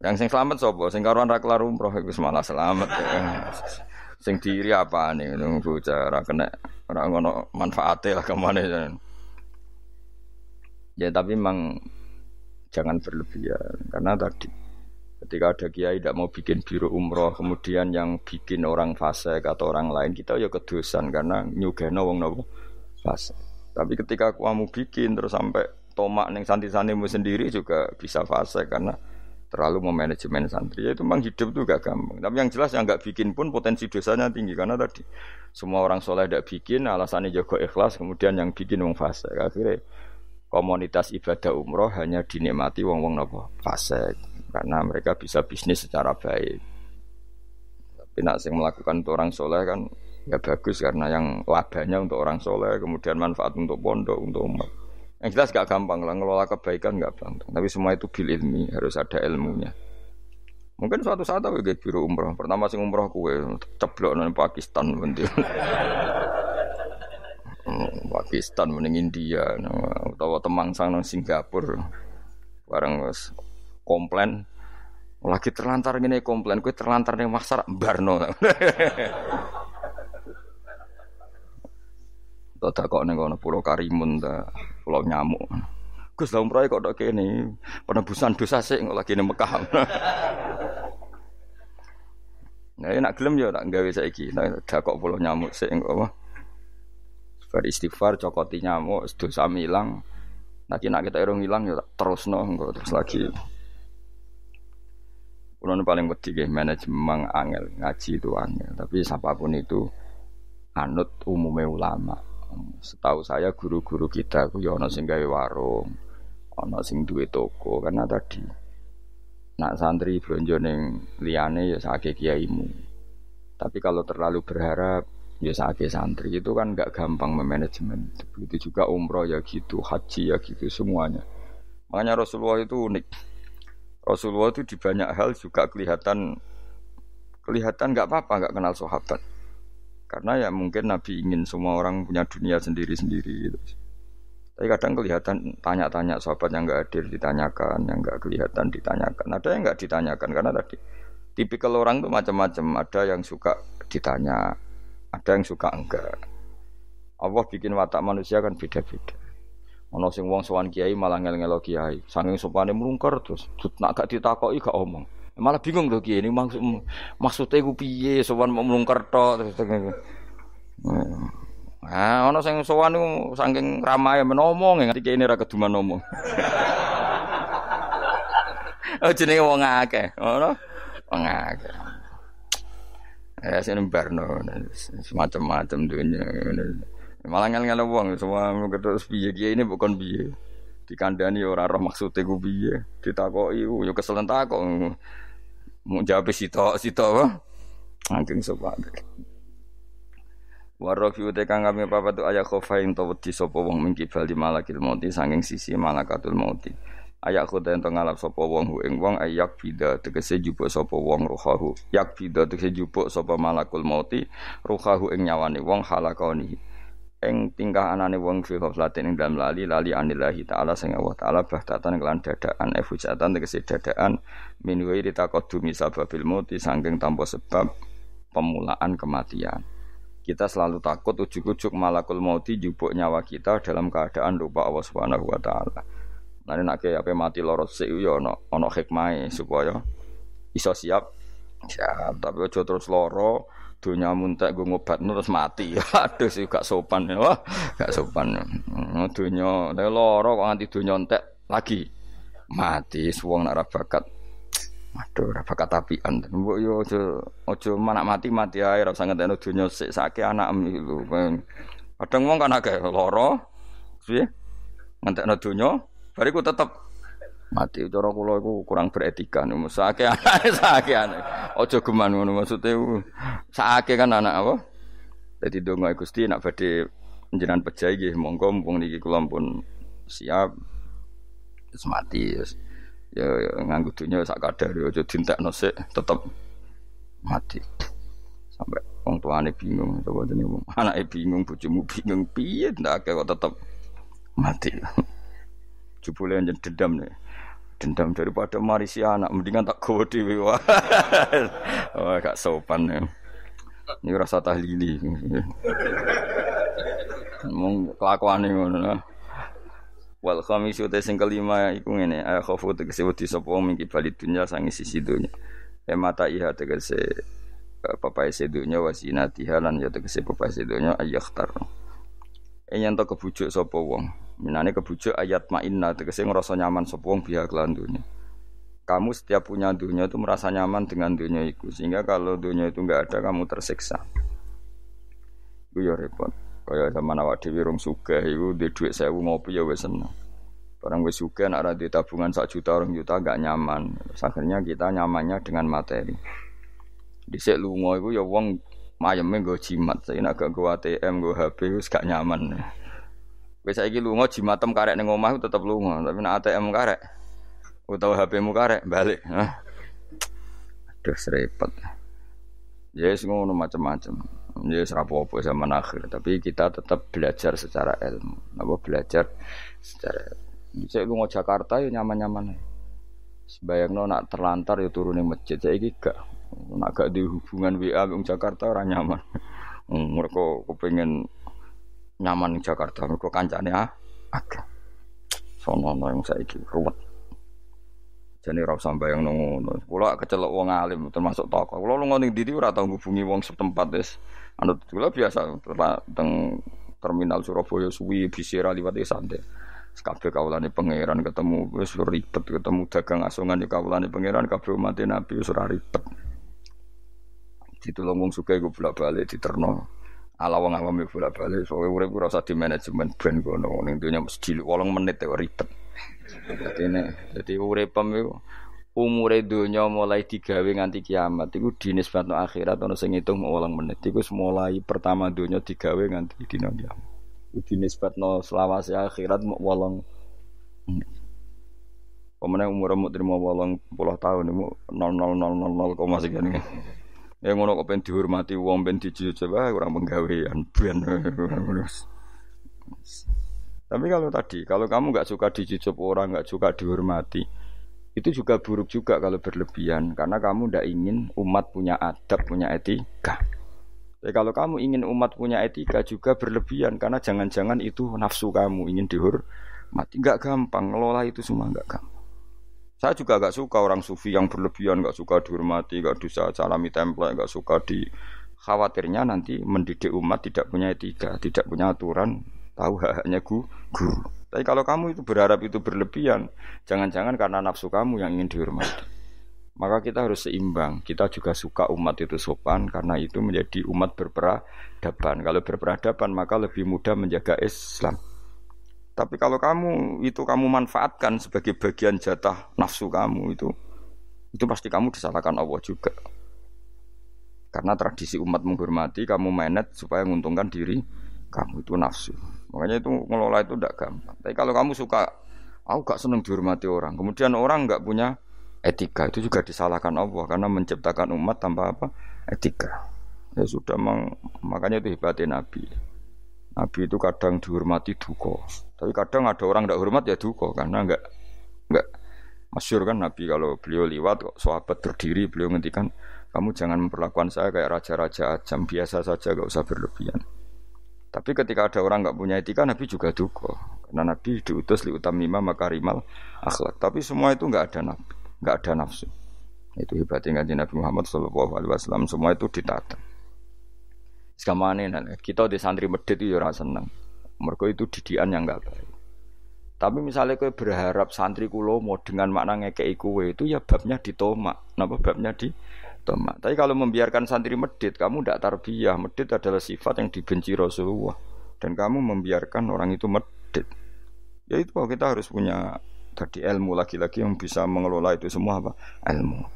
Yang sing selamat sopo sing karuan ra kelar umroh itu malah selamat ya. sing diri apa nih nunggu cara kena orang ngono manfaatnya lah ke mana ya. ya tapi memang jangan berlebihan karena tadi ketika ada kiai tidak mau bikin biru umroh kemudian yang bikin orang fase atau orang lain kita ya kedosan karena nyugeno wong nopo fase tapi ketika kamu bikin terus sampai tomak neng santi-santimu sendiri juga bisa fase karena terlalu memanajemen santri ya itu memang hidup tuh gak gampang. Tapi yang jelas yang nggak bikin pun potensi dosanya tinggi karena tadi semua orang soleh tidak bikin alasannya jago ikhlas kemudian yang bikin wong fase akhirnya komunitas ibadah umroh hanya dinikmati wong wong nopo fase karena mereka bisa bisnis secara baik. Tapi nak sing melakukan untuk orang soleh kan ya bagus karena yang labanya untuk orang soleh kemudian manfaat untuk pondok untuk umat yang jelas gak gampang lah ngelola kebaikan gak gampang. Tapi semua itu bil ilmi harus ada ilmunya. Mungkin suatu saat aku kayak biru umroh. Pertama sing umroh kue ceblok nang Pakistan. Hmm, [laughs] Pakistan mending India atau Temangsang nang Singapura. Bareng wis komplain lagi terlantar gini komplain kue terlantar nih maksar barno [laughs] tak kok neng kono pulau Karimun ta, pulau nyamuk. Gus dalam proyek kok dok ini penebusan dosa sih lagi nih Mekah. [laughs] nah nak gelem ya tak gawe saiki. Nah kok pulau nyamuk sih enggak apa. Beristighfar cokoti nyamuk dosa milang. Nah nak kita irung hilang ya terus no terus lagi. Kulo paling penting manajemen angel ngaji itu angel. Tapi siapa pun itu anut umumnya ulama. Setahu saya guru-guru kita ku ya ana sing gawe warung, ana sing duwe toko karena tadi nak santri blonjo ning liyane ya sakake kiaimu. Tapi kalau terlalu berharap ya sakake santri itu kan nggak gampang memanajemen. Begitu juga umroh ya gitu, haji ya gitu semuanya. Makanya Rasulullah itu unik. Rasulullah itu di banyak hal juga kelihatan kelihatan nggak apa-apa nggak kenal sahabat. Karena ya mungkin Nabi ingin semua orang punya dunia sendiri-sendiri gitu. Tapi kadang kelihatan tanya-tanya sahabat yang nggak hadir ditanyakan, yang nggak kelihatan ditanyakan. Ada yang nggak ditanyakan karena tadi tipikal orang tuh macam-macam. Ada yang suka ditanya, ada yang suka enggak. Allah bikin watak manusia kan beda-beda. Ono sing wong sowan kiai malah ngel-ngelo kiai. Saking sopane mlungker terus nak gak ditakoki gak omong. Malah bingung tuh kiai ini maksud maksudnya gue piye sowan mau mlungker tok terus Nah, ana sing sowan niku saking ramae menomong ngerti kene ra keduman ngomong. oh jenenge wong akeh, ngono. Wong akeh. Ya sing barno semacam-macam dunya. Malah ngel-ngel wong semua terus piye kiye ini bukan piye. Dikandani ora roh maksude ku piye. Ditakoki yo kesel takok. Mau jawab sitok sitok. Angking sopan. Warofi ute kang kami papa tu ayat khofa ing tawati sapa wong bali malakil mauti sanging sisi malakatul mauti. Ayak khoda ento ngalap sapa wong hu ing wong ayak bida tegese jupuk sapa wong ruhahu. Yak bida tegese jupuk sapa malakul mauti ruhahu ing nyawane wong halakoni. Ing tingkah anane wong fi ghaflatin ing dalam lali lali anillahi taala sing Allah taala bahtatan kelan dadaan efujatan tegese dadaan min wa ditaqaddumi sababil mauti sanging tanpa sebab pemulaan kematian. Kita selalu takut ujuk-ujuk malakul mauti jupuk nyawa kita dalam keadaan lupa Allah Subhanahu wa taala. Nah, nek apa mati loro sik yo ana ana hikmahe supaya iso siap. Siap, tapi aja terus loro dunia muntek gue ngobat terus mati. [laughs] Aduh sih gak sopan ya. Wah, gak sopan. Hmm, dunia loro kok nganti dunia entek lagi mati suwong nak bakat Aduh, ora bakat apian. Mbok yo aja mati mati ae ora usah ngenteni donya sik sake anak lho. Kadang wong kan akeh lara. Piye? Ngentekno donya, bariku tetep mati. Cara kula iku kurang beretika nek sake anak [laughs] sake anak. Aja geman ngono maksude sake kan anak apa? Dadi donga Gusti nak badhe njenengan pejai nggih monggo mumpung niki kula pun siap. Mati. Terus ya, ya nganggo dunia sak kadar ya aja dintekno sik tetep mati sampai wong tuane bingung coba dene wong anake bingung bojomu bingung piye ndak kok tetep mati [laughs] jebule njen dendam nih dendam daripada marisi anak mendingan tak gowo dhewe [laughs] wah oh, gak sopan ya ini rasa tahlili mong kelakuane ngono Wal khamisu te sing kelima iku ngene, ay khofu tegese wedi sapa wong mingki bali dunya sangi sisi dunya. E mata iha tegese papai sedunya wasinatiha lan ya tegese papai sedunya ayakhtar. E yen to kebujuk sapa wong. Minane kebujuk ayat mainna tegese ngrasa nyaman sapa wong biha kelan dunya. Kamu setiap punya dunia itu merasa nyaman dengan dunia itu sehingga kalau dunia itu enggak ada kamu tersiksa. Itu ya repot. Kaya zaman awak dhewe rong sugih iku duwe dhuwit 1000 ngopi ya wis seneng. Barang wis sugih nek ora di tabungan sak juta orang juta gak nyaman. Akhirnya kita nyamannya dengan materi. Dhisik lunga iku ya wong mayeme nggo jimat. Saya nek nggo ATM, nggo HP wis gak nyaman. Wis saiki lunga jimatem karek ning omah tetep lunga, tapi nek ATM karek utawa HP-mu karek balik. Aduh repot. Ya yes, ngono macam-macam. Ya serapopo zaman akhir, tapi kita tetap belajar secara ilmu. Apa belajar secara Saya lu Jakarta ya nyaman-nyaman. Sebayang nak terlantar ya turun di masjid. Saya gak nak gak di hubungan WA di Jakarta orang nyaman. [laughs] Mereka kepengen nyaman di Jakarta. Mereka kancane ah agak. Sono yang saya ruwet. Jadi ora usah bayang ngono. Kula kecelok wong alim termasuk tokoh. Kula lu ning ndi ora tau ngubungi wong setempat wis. Anu kula biasa teng terminal Surabaya suwi bisira liwat santai. Kabeh kawulane pangeran ketemu wis ribet ketemu dagang asongan di kawulane pangeran kabeh umat Nabi wis ora ribet. Ditulung wong sugih iku bolak-balik diterno. Ala wong awam yo bolak-balik soalnya urip ora usah di manajemen ben kono ning dunya mesti 8 menit ya ribet. Dadi ne dadi uripem iku umure donya mulai digawe nganti kiamat iku dinisbatno akhirat ana sing ngitung 8 menit iku mulai pertama donya digawe nganti dina kiamat. Dinisbatno selawase akhirat mau 8 Pemenang umur mau terima walang puluh tahun nol nol nol nol nol koma sekian. Ya ngono kok pengen dihormati uang pengen coba kurang penggawean ben. Tapi kalau tadi, kalau kamu nggak suka dicucup orang, nggak suka dihormati, itu juga buruk juga kalau berlebihan karena kamu tidak ingin umat punya adab, punya etika. Tapi kalau kamu ingin umat punya etika juga berlebihan karena jangan-jangan itu nafsu kamu ingin dihormati. Nggak gampang ngelola itu semua nggak gampang. Saya juga gak suka orang sufi yang berlebihan, gak suka dihormati, gak bisa salami template, gak suka di khawatirnya nanti mendidik umat tidak punya etika, tidak punya aturan, tahu haknya guru. Tapi kalau kamu itu berharap itu berlebihan, jangan-jangan karena nafsu kamu yang ingin dihormati. Maka kita harus seimbang. Kita juga suka umat itu sopan karena itu menjadi umat berperadaban. Kalau berperadaban maka lebih mudah menjaga Islam. Tapi kalau kamu itu kamu manfaatkan sebagai bagian jatah nafsu kamu itu, itu pasti kamu disalahkan Allah juga. Karena tradisi umat menghormati, kamu menet supaya menguntungkan diri kamu itu nafsu. Makanya itu ngelola itu tidak gampang. Tapi kalau kamu suka, aku gak seneng dihormati orang. Kemudian orang nggak punya etika itu juga disalahkan Allah karena menciptakan umat tanpa apa etika. Ya sudah, makanya itu hebatnya Nabi. Nabi itu kadang dihormati duko, tapi kadang ada orang tidak hormat ya duko karena enggak enggak masyur kan Nabi kalau beliau liwat kok sahabat berdiri beliau ngendikan kamu jangan memperlakukan saya kayak raja-raja ajam biasa saja gak usah berlebihan. Tapi ketika ada orang nggak punya etika Nabi juga duko karena Nabi diutus li utamima makarimal akhlak. Tapi semua itu nggak ada nabi, nggak ada nafsu. Itu hebatnya Nabi Muhammad Shallallahu Alaihi Wasallam semua itu ditata. Sekamane kita di santri medit itu ya seneng. Mergo itu didikan yang enggak baik. Tapi misalnya kowe berharap santri kulo mau dengan makna ngekei kue itu ya babnya ditomak. Napa babnya di tomak. Tapi kalau membiarkan santri medit, kamu tidak tarbiyah. Medit adalah sifat yang dibenci Rasulullah. Dan kamu membiarkan orang itu medit. Ya itu kita harus punya tadi ilmu lagi-lagi yang bisa mengelola itu semua apa? Ilmu.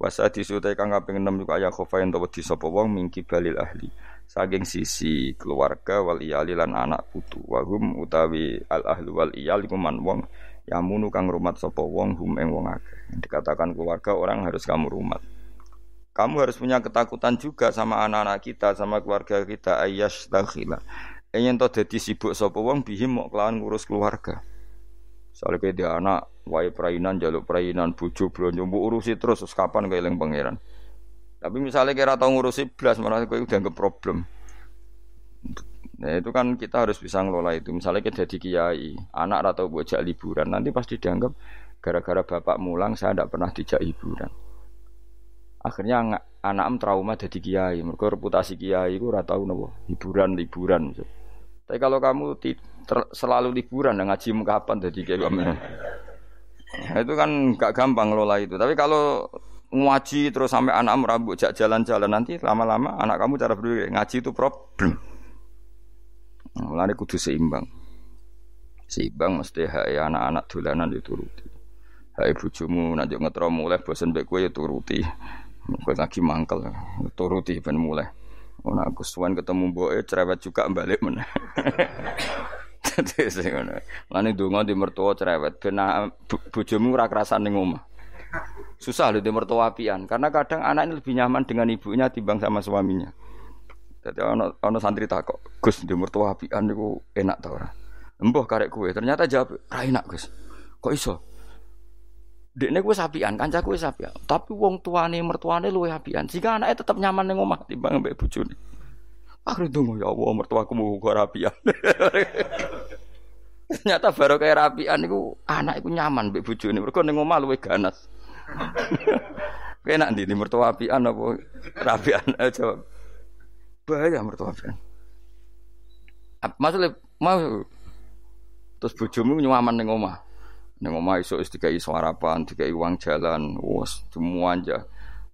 Wasa disutai kang kaping 6 juga ayah khofa ento wedi sapa wong mingki balil ahli. Saking sisi keluarga wal iyali lan anak putu. Wahum utawi al ahlu wal iyali kuman wong yamunu kang rumat sapa wong hum ing wong akeh. Dikatakan keluarga orang harus kamu rumat. Kamu harus punya ketakutan juga sama anak-anak kita, sama keluarga kita ayas dakhila. Ingin to dadi sibuk sapa wong bihim mau kelawan ngurus keluarga. Soalnya dia anak, wae perainan, jaluk perainan, belum mbok urusi terus, terus kapan keeling pangeran. Tapi misalnya kira tau ngurusi belas, malah kowe udah ke problem. Nah itu kan kita harus bisa ngelola itu. Misalnya kita jadi kiai, anak atau bocah liburan, nanti pasti dianggap gara-gara bapak mulang saya tidak pernah dijak hiburan. Akhirnya anak em trauma jadi kiai, mereka reputasi kiai itu tahu nopo hiburan liburan. Tapi kalau kamu selalu liburan dan ngaji kapan jadi kiai Nah, itu kan gak gampang ngelola itu. Tapi kalau ngaji terus sampai anak merambut jak jalan-jalan nanti lama-lama anak kamu cara berpikir ngaji itu problem. Mulane kudu seimbang. Seimbang mesti hak anak-anak dolanan dituruti. Hak bojomu nanti ngetro mulai bosan kowe ya turuti. Kowe lagi mangkel turuti ben mulai. Ono aku suwan ketemu mboke cerewet juga balik meneh. Dadi sing ngono. Lane donga di mertua cerewet ben bojomu ora kerasan ning omah. Susah lho di mertua apian karena kadang anak ini lebih nyaman dengan ibunya timbang sama suaminya. Jadi ono ono santri takok, Gus di mertua apian niku enak ta ora? Embuh karek kue, ternyata jawab, ra enak Gus. Kok iso? Dekne kuwi sapian, kancaku wis sapian. Tapi wong tuane mertuane luwe apian. Jika anaknya tetap nyaman ning omah timbang mbek bojone. Akhirnya tunggu ya Allah mertuaku mau gua rapian. [laughs] Ternyata baru kayak rapian itu anak itu nyaman mbek bojone. Mergo ning omah luwe ganas. [laughs] Kena ndi mertua apian apa rapian [laughs] jawab. Bahaya mertua apian. Maksudnya mau terus bojomu nyaman ning omah. Ning omah iso wis dikai sarapan, dikai uang jalan, wes semua aja.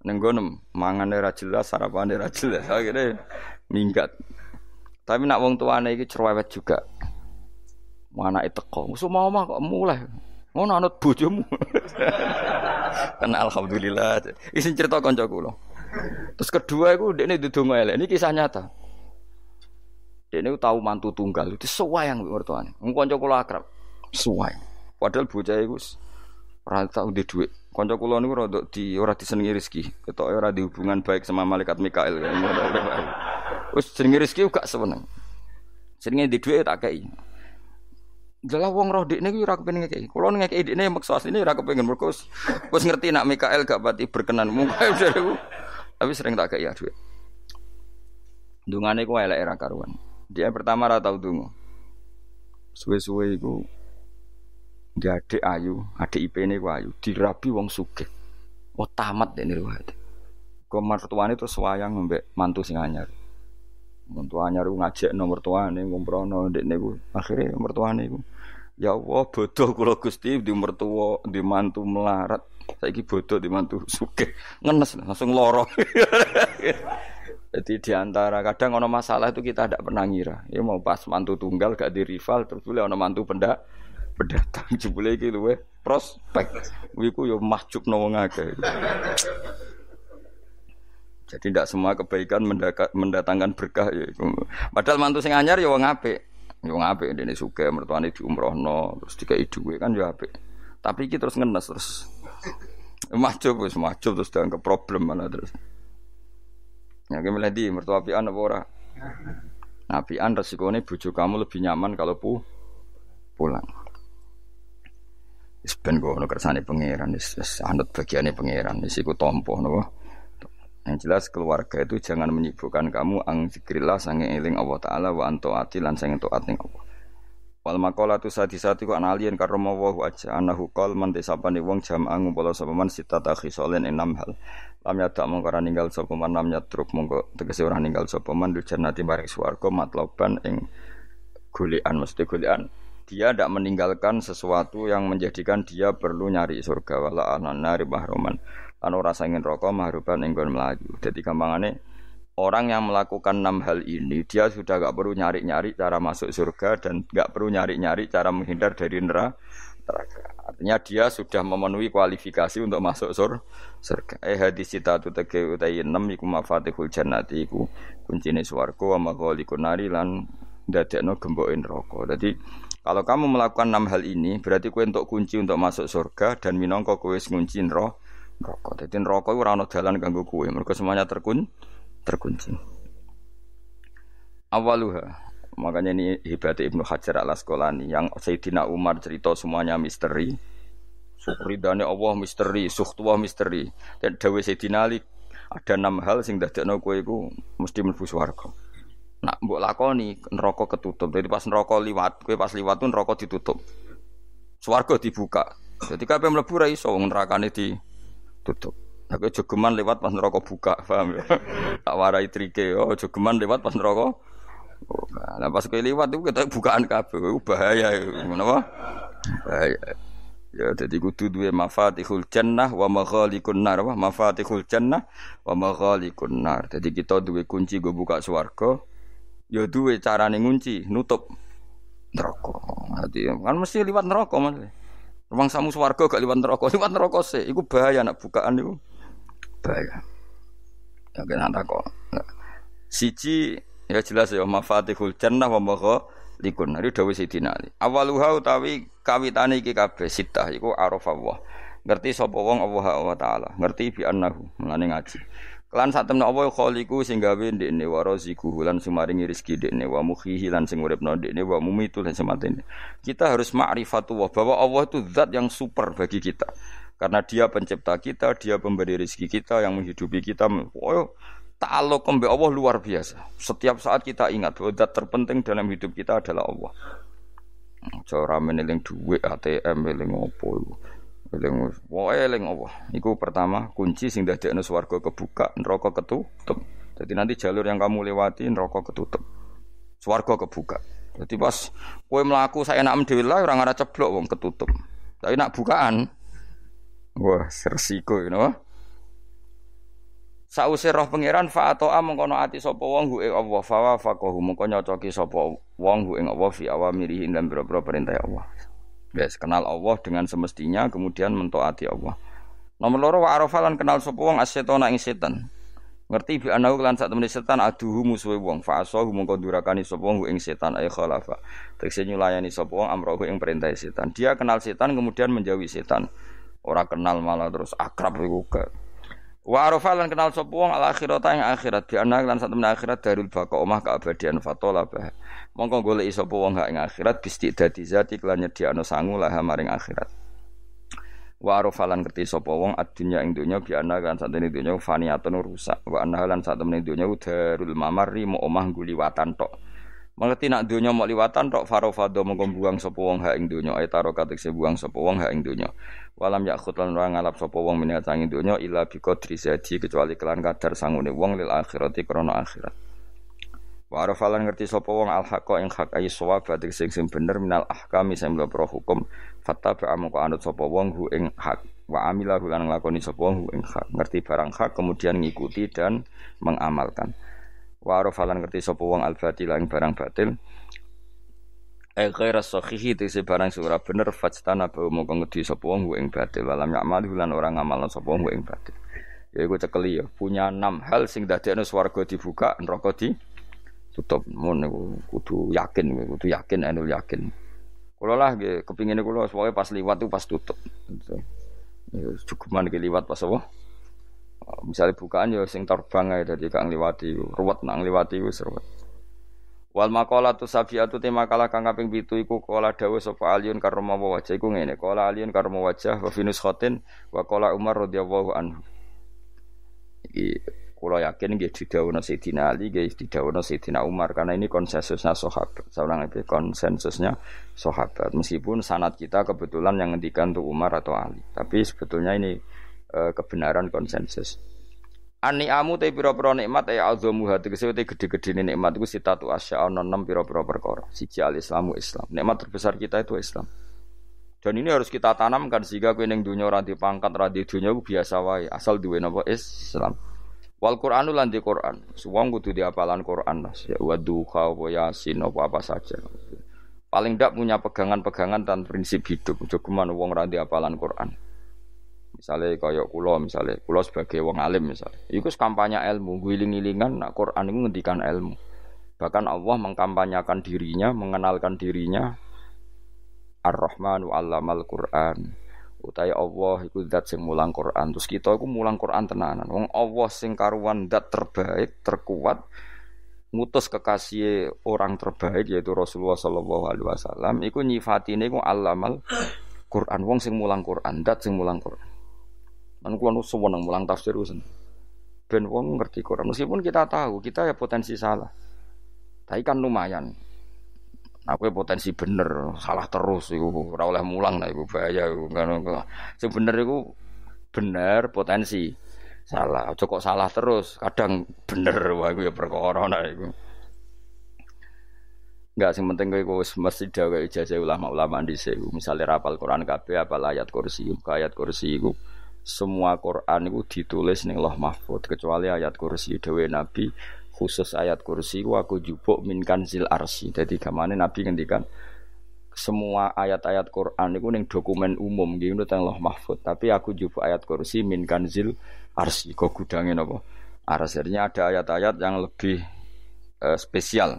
Ning gono mangane ra jelas, sarapane ra jelas. Akhire minggat. Tapi nak wong tuane iki cerewet juga. Anake teko, "Musuh mau mah kok mulai." Ngono anut bojomu. [laughs] kan alhamdulillah. Isin cerita kanca kula. Terus kedua iku dekne didonga elek. Ini kisah nyata. Dekne tahu mantu tunggal itu yang mertuane. Wong kanca kula akrab. Suwai. Padahal bocah iku ora tau duwe dhuwit. Kanca kula niku rada di ora disenengi rezeki. Ketoke ora di hubungan baik sama malaikat Mikael. [laughs] Wis jenenge rezeki gak seneng. Jenenge di dhuwit tak kei. Jelas wong roh dekne iki ora kepengin ngekeki. Kulo ngekeki dekne maksa asline ora kepengin mergo wis ngerti nak Mikael gak pati berkenan muka ku. [laughs] Tapi sering tak kei ya duit. Dungane ku elek era karuan. Dia pertama ora tau dungo. Suwe-suwe iku dia adik ayu, adik IP ini ku ayu, dirabi wong sugih. Oh tamat deh nih. Kau mertuane terus wayang mbek mantu sing anyar. Mantu anyar ngajak nomor tuane ngomprono ndek niku. Akhire mertuane iku Ya Allah, bodoh kula Gusti di mertua, di mantu melarat. Saiki bodoh di mantu suke. Ngenes langsung loro. [laughs] Jadi di antara kadang ono masalah itu kita tidak pernah ngira. Ya mau pas mantu tunggal gak di rival terus boleh ono mantu pendak pendatang [laughs] jebule iki luwe prospek. Wiku yo mahjub wong akeh. Jadi tidak semua kebaikan mendatangkan berkah ya. Padahal mantu sing anyar ya wong apik. Yo ngapik dene suka mertuane diumrohno terus dikai dhuwit kan yo apik. Tapi iki terus ngenes terus. [laughs] Macub wis macub terus ke problem mana terus. Ya milih di mertua apian apa ora? Nah, apian resikone bojo kamu lebih nyaman kalau pu pulang. Wis ben ngono kersane pangeran wis anut bagiane pangeran wis iku tampa napa. Yang jelas keluarga itu jangan menyibukkan kamu ang zikrillah sange eling Allah taala wa anto ati lan sange taat ning Allah. Wal maqalatu sadisati ku alien karo mawa aja anahu qol man desapane wong jam ngumpul sapa man sita takhisolen enam hal. Lam yata ora ninggal sapa man lam yatruk mongko tegese ora ninggal sapa man dul jannati maring swarga matloban ing golekan mesti golekan dia tidak meninggalkan sesuatu yang menjadikan dia perlu nyari surga wala anana bahroman kan ora ingin rokok mahruban enggon melaju. Jadi gampangane orang yang melakukan enam hal ini dia sudah gak perlu nyari-nyari cara masuk surga dan gak perlu nyari-nyari cara menghindar dari neraka. Artinya dia sudah memenuhi kualifikasi untuk masuk sur surga. Eh hadis cita tu tege utai enam iku mafatihul jannati iku kuncine swarga wa maghalikun nari lan dadekno gembokin rokok. Jadi kalau kamu melakukan enam hal ini berarti kue untuk kunci untuk masuk surga dan minangka kue ngunci roh rokok. Jadi rokok itu rano jalan ganggu kue. Mereka semuanya terkun terkunci. Awaluha. Makanya ini hebat Ibnu Hajar al Asqalani yang Sayyidina Umar cerita semuanya misteri. Ridane Allah misteri, suhtuwa misteri. Dan Dawe Sayyidina Ali ada enam hal sing dadekno kowe iku mesti mlebu swarga. Nak mbok lakoni neraka ketutup. Jadi pas neraka liwat, kowe pas liwat tuh neraka ditutup. Swarga dibuka. Jadi kabeh mlebu ra iso nerakane di tutup. Aku jogeman lewat pas neraka buka, paham ya? [laughs] tak warai trike, oh jogeman lewat pas neraka. Nah pas kowe lewat itu kita bukaan kabeh, itu bahaya itu. Kenapa? Bahaya. Ya jadi kudu duwe mafatihul jannah wa maghalikun nar, wa mafatihul jannah wa maghalikun nar. Jadi kita duwe kunci go buka swarga, ya duwe carane ngunci, nutup neraka. Jadi kan mesti lewat neraka Mas. Ruang samu swarga gak liwat neraka, liwat neraka sih. Iku bahaya nak bukaan itu. Bahaya. Ya kena kok. Siji ya jelas ya mafatihul jannah wa magha likun. Hari dawuh Sidina Ali. Awaluha utawi kawitane iki kabeh sitah iku arafallah. Ngerti sapa wong Allah taala. Ngerti bi annahu mulane ngaji. Lan sak temne apa khaliku sing gawe ndekne wa raziku lan sumaringi rezeki ndekne wa mukhihi lan sing uripno ndekne wa mumitu lan sematene. Kita harus ma'rifatullah bahwa Allah itu zat yang super bagi kita. Karena dia pencipta kita, dia pemberi rezeki kita yang menghidupi kita. Oh, ta'alluq kembe Allah luar biasa. Setiap saat kita ingat bahwa zat terpenting dalam hidup kita adalah Allah. Cara meneling duit ATM meneling opo Eling wae eling Allah. Iku pertama kunci sing dadekno swarga kebuka, neraka ketutup. Jadi nanti jalur yang kamu lewati neraka ketutup. Swarga kebuka. Jadi pas kowe mlaku saya enak dhewe lah ora ngara ceblok wong ketutup. Tapi nak bukaan wah resiko you know. Sause roh pangeran fa atoa mengkono ati sapa wong hu Allah fa wa faqahu mengko nyocoki sapa wong hu ing Allah fi awamirihi lan boro perintah Allah. Wes kenal Allah dengan semestinya kemudian mentaati Allah. Nomor loro wa arafa lan kenal sapa wong asetona ing setan. Ngerti bi anahu lan sak temene setan aduhu musuhe wong fa asahu mengko durakani sapa wong ing setan ay khalafa. Tegese nyulayani sapa wong amrohu ing perintah setan. Dia kenal setan kemudian menjauhi setan. Ora kenal malah terus akrab iku Wa arafa lan kenal sapa wong al akhirat ing akhirat bi ana lan sak akhirat darul baqa omah keabadian fatola. Mongko golek sapa wong hak ing akhirat bisti dadi zati kelan nyediakno sangu lah maring akhirat. Wa arafa lan ngerti sapa wong adunya ing donya bi ana lan sak temen donya faniyatun rusak. Wa ana lan sak temen donya darul mamari mo omah guliwatan tok. Mengerti nak dunia mau liwatan tok faro fado mongko buang sapa wong hak ing donya ay taro katik buang sapa wong hak ing donya. Walam yakhut lan ora ngalap sapa wong minat ing donya illa bi qadri kecuali kelan kadar sangune wong lil akhirati krana akhirat. Wa arafalan ngerti sapa wong al haqqa ing hak ayi sawab batik sing sing bener minal ahkami sing pro hukum fattaba amko anut sapa wong hu ing hak wa amila lan nglakoni sapa wong ing hak ngerti barang hak kemudian ngikuti dan mengamalkan. Wa arafalan ngerti sapa wong al batil ing barang batil. Eh ghaira sahihi tegese barang sing bener fajtana bahwa mongko ngedi sapa wong ing batil walam ya'mal lan ora ngamal sapa wong ing batil. Ya iku cekeli ya, punya enam hal sing dadekno swarga dibuka, neraka di tutup. Mun niku kudu yakin, kudu yakin anul yakin. Kula lah nggih kepingine kula pokoke pas liwat tuh pas tutup. Ya cukup ke liwat pas apa? Misalnya bukaan ya sing terbang ae dadi kang liwati ruwet nang liwati wis ruwet. Wal maqalatu safiatu te makalah kang kaping 7 iku kala dawuh sapa Aliun karma wajah iku ngene. Kala Aliun karma wajah wa finus khotin wa kala Umar radhiyallahu anhu. Iki kula yakin nggih didhawuhna Sayyidina Ali nggih didhawuhna Sayyidina Umar karena ini konsensusnya sahabat. Seorang itu konsensusnya sahabat. Meskipun sanad kita kebetulan yang ngendikan tuh Umar atau Ali, tapi sebetulnya ini uh, kebenaran konsensus. Ani amu te pira-pira nikmat ya azamu hati kese te gede-gede nikmat iku sitatu asya ana enam pira-pira perkara. Siji al Islamu Islam. Nikmat terbesar kita itu Islam. Dan ini harus kita tanamkan sehingga kowe ning dunya ora dipangkat ora di dunya biasa wae asal duwe napa Islam. Wal Qur'anu lan di Qur'an. Suwang kudu diapalan Qur'an Mas. Ya wa duha wa yasin apa apa saja. Paling ndak punya pegangan-pegangan dan prinsip hidup. Jogeman wong ra diapalan Qur'an. Misalnya kaya kulo, misalnya kulo sebagai wong alim misalnya, itu kampanye ilmu, guling-gilingan, nak Quran itu ngendikan ilmu. Bahkan Allah mengkampanyakan dirinya, mengenalkan dirinya. Ar-Rahmanu allamal Quran. Utai Allah itu zat sing mulang Quran. Terus kita itu mulang Quran tenanan. Wong Allah sing karuan zat terbaik, terkuat, ngutus kekasih orang terbaik yaitu Rasulullah Shallallahu Alaihi Wasallam. Iku nyifatine iku allamal Quran. Wong sing mulang Quran, zat sing mulang Quran. Kan kula nu mulang tafsir usen. Ben wong ngerti Quran. Meskipun kita tahu kita ya potensi salah. Tapi kan lumayan. Aku ya potensi bener, salah terus iku ora oleh mulang lah iku bahaya iku kan. Sing bener iku bener potensi salah. Kok salah terus, kadang bener wah iku ya perkara nah iku. Enggak sing penting kowe wis mesti ijazah ulama-ulama dhisik. Misalnya rapal Quran kabeh apal ayat kursi, ayat kursi iku semua Quran itu ditulis ning Allah Mahfud kecuali ayat kursi dewe Nabi khusus ayat kursi aku jupuk minkan zil arsi. Jadi ke mana Nabi ngendikan semua ayat-ayat Quran itu ning dokumen umum gitu tentang Allah Mahfud. Tapi aku jupuk ayat kursi minkan zil arsi. Kok gudangin apa arsinya ada ayat-ayat yang lebih uh, spesial.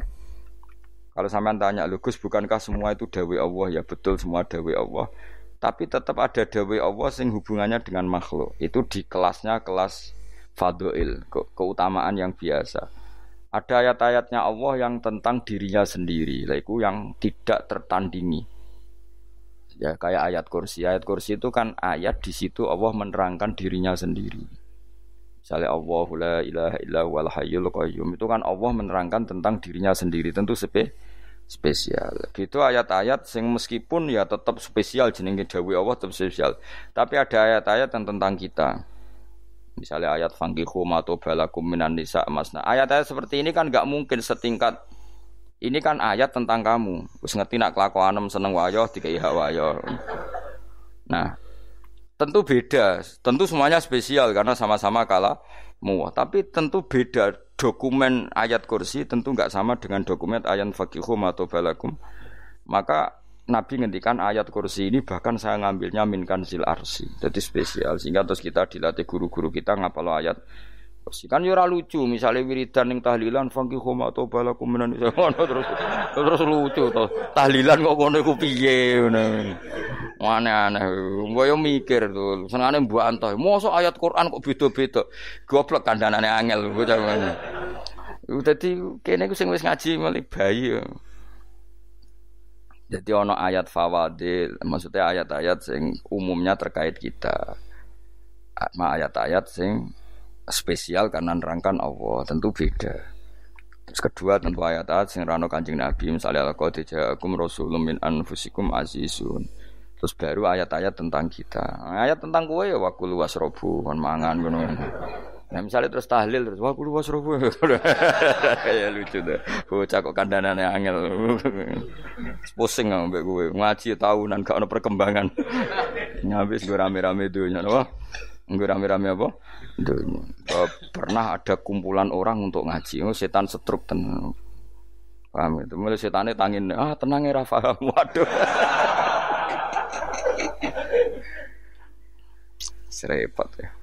Kalau sampean tanya Lugus bukankah semua itu dawe Allah? Ya betul semua dawe Allah. Tapi tetap ada dawe Allah sing hubungannya dengan makhluk. Itu di kelasnya kelas fadil, ke keutamaan yang biasa. Ada ayat-ayatnya Allah yang tentang dirinya sendiri, itu yang tidak tertandingi. Ya kayak ayat kursi. Ayat kursi itu kan ayat di situ Allah menerangkan dirinya sendiri. Misalnya Allah la ilaha illa wal hayyul qayyum itu kan Allah menerangkan tentang dirinya sendiri. Tentu sepe spesial. Gitu ayat-ayat sing meskipun ya tetap spesial jenenge dawuh Allah tetap spesial. Tapi ada ayat-ayat yang tentang kita. Misalnya ayat fangkihu mato balakum minan nisa masna. Ayat-ayat seperti ini kan nggak mungkin setingkat ini kan ayat tentang kamu. Wis ngerti nak kelakuanem seneng wayo dikai hak wayo. Nah, tentu beda. Tentu semuanya spesial karena sama-sama kalah muwah. Tapi tentu beda dokumen ayat kursi tentu nggak sama dengan dokumen ayat fakihum atau balakum. Maka Nabi ngendikan ayat kursi ini bahkan saya ngambilnya min kanzil arsi. Jadi spesial sehingga terus kita dilatih guru-guru kita ngapalo ayat Kan yo ora lucu, misalnya wiridan ning tahlilan fangki khoma atau balakum minan [laughs] ngono terus terus lucu to. Tahlilan kok ngono iku piye ngono. Aneh-aneh. Yo mikir to, senengane mbok antah. Mosok ayat Quran kok beda-beda. Goblok kandhanane angel bocah. Dadi kene ku sing wis ngaji mulai bayi yo. Jadi ono ayat fawadil, maksudnya ayat-ayat sing umumnya terkait kita. Ma ayat-ayat sing spesial karena nerangkan Allah tentu beda. Terus kedua tentu ayat-ayat sing rano kanjeng Nabi misalnya laqad ja'akum rasulun min anfusikum azizun. Terus baru ayat-ayat tentang kita. Ayat tentang kue ya wakulu wasrobu kon mangan ngono. Nah misalnya terus tahlil terus wakulu wasrobu. Kayak [laughs] lucu deh. Bocah kok kandhanane angel. [laughs] Pusing mbek kowe. Ngaji tahunan gak ono perkembangan. [laughs] Nyabis gue rame-rame dunya. Wah. Enggak rame-rame apa? Dunia. Pernah ada kumpulan orang untuk ngaji. Oh, setan setruk tenang. Paham itu? Mulai setannya tangin, ah tenang ya Rafa. Waduh. Serepot ya.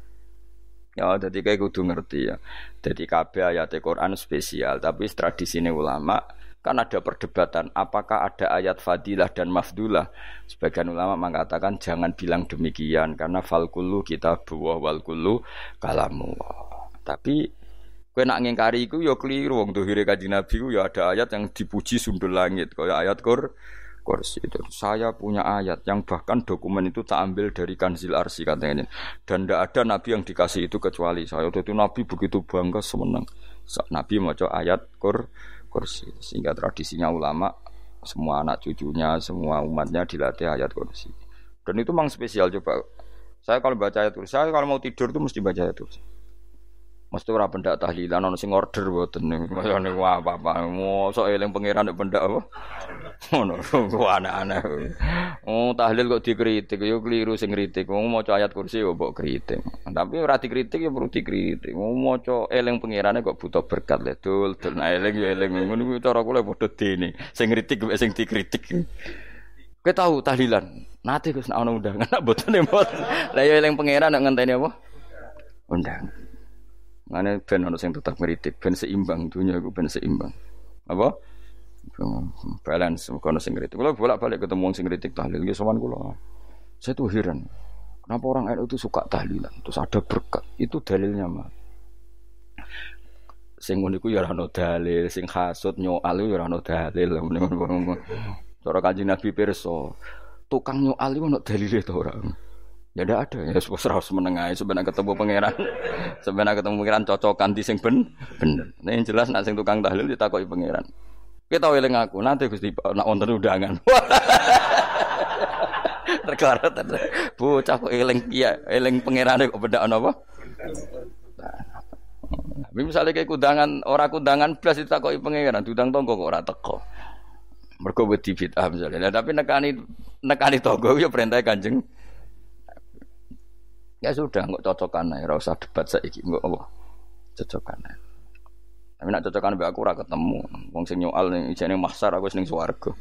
Ya, jadi kayak kudu ngerti ya. Jadi KB ayat Quran spesial, tapi tradisi ini ulama Kan ada perdebatan apakah ada ayat fadilah dan mafdulah. Sebagian ulama mengatakan jangan bilang demikian karena falkulu kita buah wal kulu kalamu. Tapi kue nak ngingkari iku ya keliru wong dohire kanjeng Nabi ya ada ayat yang dipuji sundul langit kaya ayat kur kursi itu. Saya punya ayat yang bahkan dokumen itu tak ambil dari Kanzil Arsi katanya. Dan tidak ada nabi yang dikasih itu kecuali saya. Itu nabi begitu bangga semenang. Nabi mau ayat kur kursi sehingga tradisinya ulama semua anak cucunya semua umatnya dilatih ayat kursi dan itu memang spesial coba saya kalau baca ayat kursi saya kalau mau tidur itu mesti baca ayat kursi Mesti ora pendak tahlilan ono sing order mboten nih wah apa-apa. Mosok eling pangeran nek pendak apa? Ngono [laughs] aneh-aneh. Oh tahlil kok dikritik yo keliru sing kritik. Wong maca ayat kursi yo mbok kritik. Tapi ora dikritik yo perlu dikritik. Wong maca eling pangerane kok butuh berkat le dul dul eling yo eling ngono kuwi cara kula padha dene. Sing kritik mek sing dikritik. Kowe tahu tahlilan? Nate Gus ana undangan [laughs] mboten mboten. Lah yo eling pangeran nek ngenteni apa? Undangan. Mana ben ono sing tetap ngeritik, ben seimbang dunia iku ben seimbang. Apa? Balance kono sing ngritik. Kalau bolak-balik ketemu sing ngritik tahlil ya sowan kula. Saya tuh heran. Kenapa orang NU itu suka tahlilan? Terus ada berkat. Itu dalilnya mah. Sing ngono iku ya ora ono dalil, sing hasud nyoal ya ora ono dalil. Cara Kanjeng Nabi pirsa, tukang nyoal iku ono dalile to ora? Ya tidak ada ya harus menengah sebenarnya ketemu pangeran sebenarnya ketemu pangeran cocokan di sing ben bener. Nah yang jelas nak sing tukang tahlil ditakoki pangeran. Kita eling aku nanti Gusti nak wonten undangan. [laughs] Terkara bocah kok eling iya eling pangeran kok beda apa? Tapi misalnya kayak kudangan orang kudangan plus ditakoki pangeran diundang tonggo kok ora teko. Mergo wedi bid'ah misalnya. Nah, tapi nekani nekani tonggo ya perintah Kanjeng Ya sudah, nggak cocokan ya, usah debat saiki, nggak apa, cocokan ya. Tapi nak cocokan be aku ora ketemu. Wong sing nyoal ning ijene mahsar aku ning swarga.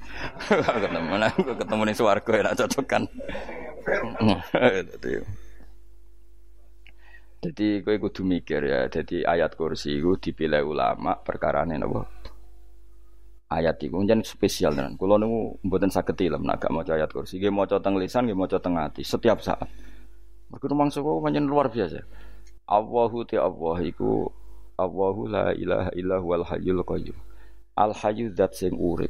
[laughs] ketemu nah aku ketemu ning swarga ya nak cocokan. [laughs] Jadi kowe kudu mikir ya, jadi ayat kursi itu dipilih ulama perkara ini napa? Ayat itu jan spesial tenan. Kula niku mboten saged ilmu nek gak maca ayat kursi. Nggih maca teng lisan, nggih maca teng ati setiap saat. Mergo rumangsa kok pancen luar biasa. Allahu ti Allah iku Allahu la ilaha illa huwal hayyul qayyum. Al hayyu zat sing urip.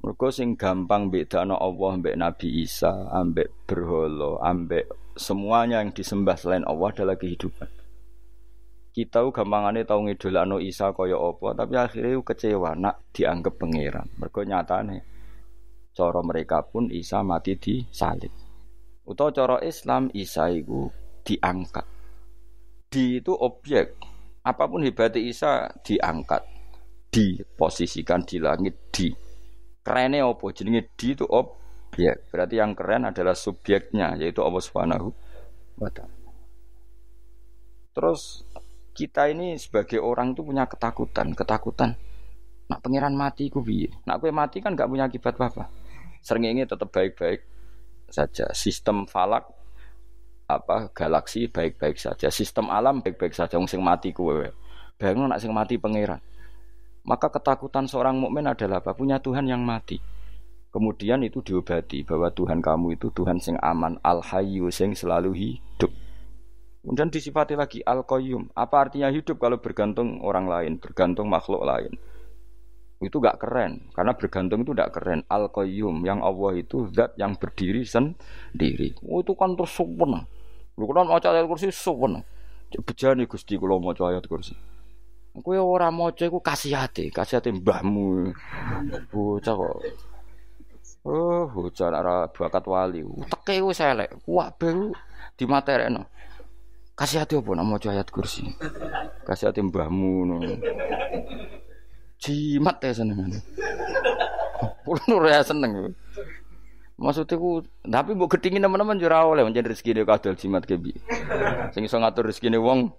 Mergo sing gampang bedakno Allah mbek Nabi Isa, ambek berhala, ambek semuanya yang disembah selain Allah adalah kehidupan. Kita gampangane tau ngidolakno Isa kaya apa, tapi akhirnya kecewa nak dianggap pangeran. Mergo nyatane cara mereka pun Isa mati di salib. Utawa cara Islam Isa itu diangkat. Di itu objek. Apa pun hebatnya Isa diangkat. Diposisikan di langit di. Kerennya apa? Jenenge di itu objek. Berarti yang keren adalah subjeknya yaitu Allah Subhanahu wa. Terus kita ini sebagai orang itu punya ketakutan, ketakutan. Nak pangeran mati ku? Nak kowe mati kan gak punya akibat apa-apa. ini tetap baik-baik saja. Sistem falak apa galaksi baik-baik saja. Sistem alam baik-baik saja. Wong sing mati kuwe. Bayangno nak sing mati pangeran. Maka ketakutan seorang mukmin adalah apa? Punya Tuhan yang mati. Kemudian itu diobati bahwa Tuhan kamu itu Tuhan sing aman, al hayyu sing selalu hidup. Kemudian disifati lagi al qayyum. Apa artinya hidup kalau bergantung orang lain, bergantung makhluk lain? Itu gak keren, karena bergantung itu gak keren. Al qayyum yang Allah itu zat yang berdiri sendiri. Oh, itu kan terus sempurna. Lu kan maca ayat kursi sempurna. Bejane Gusti kula maca ayat kursi. Kowe ora maca iku kasihate, kasihate mbahmu. Bocah kok Oh, hujan arah bakat wali. Teke wis di materekno. Kasih hati apa nama ayat kursi. Kasih hati mbahmu no. Jimat ya seneng. Kulo ya seneng. Maksudnya ku, tapi mbok gedingin teman-teman jura oleh menjadi rezeki dia kadal jimat kebi. Sing iso ngatur rezeki wong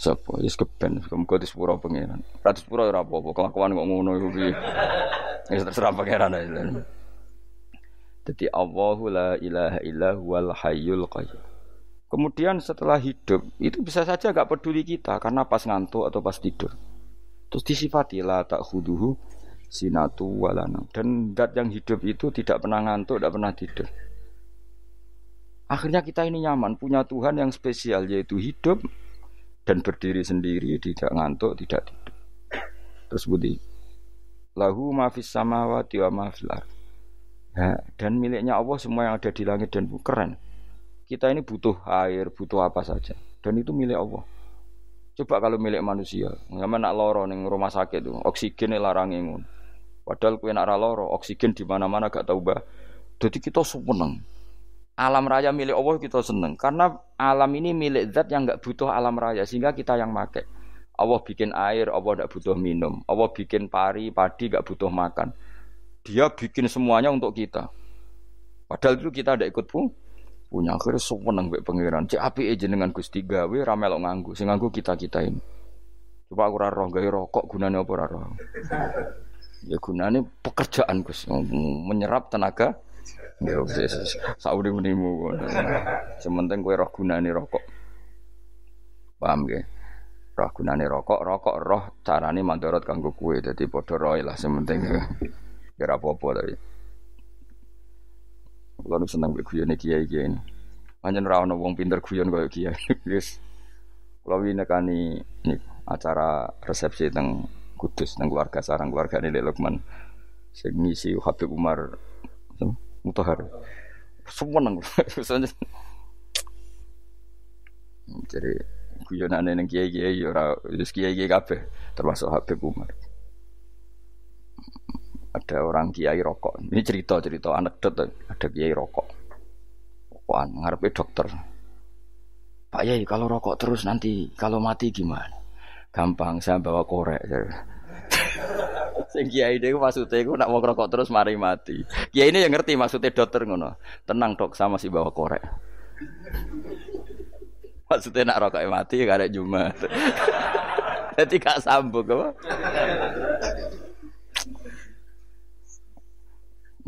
Sapa wis keben muga disepuro pangeran. Ratus pura ora apa-apa, kelakuan kok ngono iku piye. Wis terserah pangeran ae. Jadi Allahu la ilaha illa huwal hayyul qayyum. Kemudian setelah hidup itu bisa saja gak peduli kita karena pas ngantuk atau pas tidur. Terus disifati la tak khuduhu sinatu walana. Dan dat yang hidup itu tidak pernah ngantuk, tidak pernah tidur. Akhirnya kita ini nyaman, punya Tuhan yang spesial yaitu hidup dan berdiri sendiri, tidak ngantuk, tidak tidur. Terus budi. Lahu mafis samawati wa mafil Ya, dan miliknya Allah semua yang ada di langit dan bumi keren. Kita ini butuh air, butuh apa saja. Dan itu milik Allah. Coba kalau milik manusia, nggak nak loro ning rumah sakit tuh, oksigen larang ingun. Padahal kue nak loro, oksigen di mana-mana gak tahu bah. Jadi kita seneng. Alam raya milik Allah kita seneng karena alam ini milik zat yang nggak butuh alam raya sehingga kita yang make. Allah bikin air, Allah tidak butuh minum. Allah bikin pari, padi gak butuh makan. Dia bikin semuanya untuk kita. Padahal itu kita ada ikut pun punya akhirnya seneng mbek pangeran. Cek aja dengan Gusti gawe ra melok nganggu. Sing nganggu kita-kita ini. Coba aku ora roh gawe rokok gunanya apa ora roh. Ya gunanya pekerjaan Gus, menyerap tenaga. Ya wis saudi menimu. Sementing kowe roh gunane rokok. Paham ge? Roh gunane rokok, rokok roh carane mandorot kanggo kue. Dadi padha roh lah sementing. Kira apa-apa tapi. Kalau seneng gue guyon kiai kiai ini. Manjen rawon wong pinter guyon kaya kiai. [laughs] Yes. Kalau ini nekani ini acara resepsi teng Kudus teng keluarga sarang keluarga ini Lukman. Sing ngisi Habib Umar Mutahar. Semua nang. [laughs] Jadi guyonan neng kiai kiai ora kiai kiai kabeh termasuk Habib Umar ada orang kiai rokok. Ini cerita cerita anekdot ada kiai rokok. Rokokan ngarepe dokter. Pak Yai kalau rokok terus nanti kalau mati gimana? Gampang saya bawa korek. [laughs] Sing kiai dhewe maksudnya iku nak mau rokok terus mari mati. Kiai ini yang ngerti maksudnya dokter ngono. Tenang dok sama si bawa korek. [laughs] Maksudnya nak rokok mati gak ada Jumat. [laughs] Jadi gak sambung apa?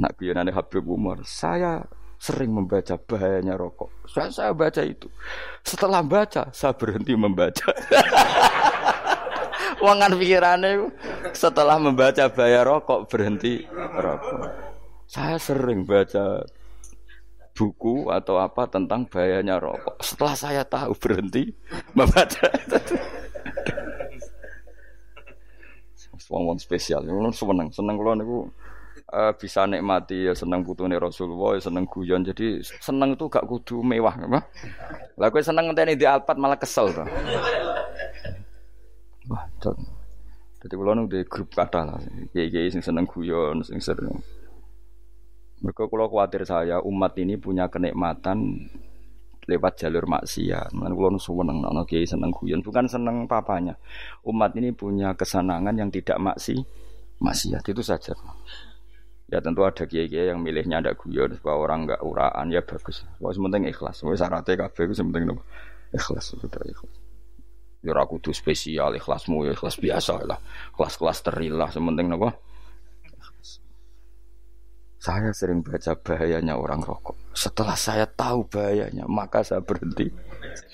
Nak guyonane Habib Umar, saya sering membaca bahayanya rokok. Saya, saya baca itu. Setelah baca, saya berhenti membaca. [laughs] Wangan pikirannya setelah membaca bahaya rokok berhenti rokok. Saya sering baca buku atau apa tentang bahayanya rokok. Setelah saya tahu berhenti membaca. [laughs] Wong-wong spesial, seneng seneng kalau niku uh, bisa nikmati ya seneng putune Rasulullah, ya seneng guyon. Jadi seneng itu gak kudu mewah, apa? Lah kowe seneng ngenteni di Alphard malah kesel to. Wah, cok. Jadi kalau nu di grup kata lah, kiai sing seneng guyon, sing sering. Mereka kalau khawatir saya umat ini punya kenikmatan lewat jalur maksiat. Mana kalau seneng, nono kiai seneng guyon, bukan seneng papanya. Umat ini punya kesenangan yang tidak maksi, maksiat itu saja. Ya tentu ada kiai-kiai yang milihnya ada guyon supaya orang nggak uraan ya bagus. Wah sementing ikhlas. Wah syaratnya kafe itu sementing nopo ikhlas sudah ikhlas. Ya ora kudu spesial ikhlasmu ya ikhlas biasa lah. Kelas-kelas terilah sementing napa? Saya sering baca bahayanya orang rokok. Setelah saya tahu bahayanya, maka saya berhenti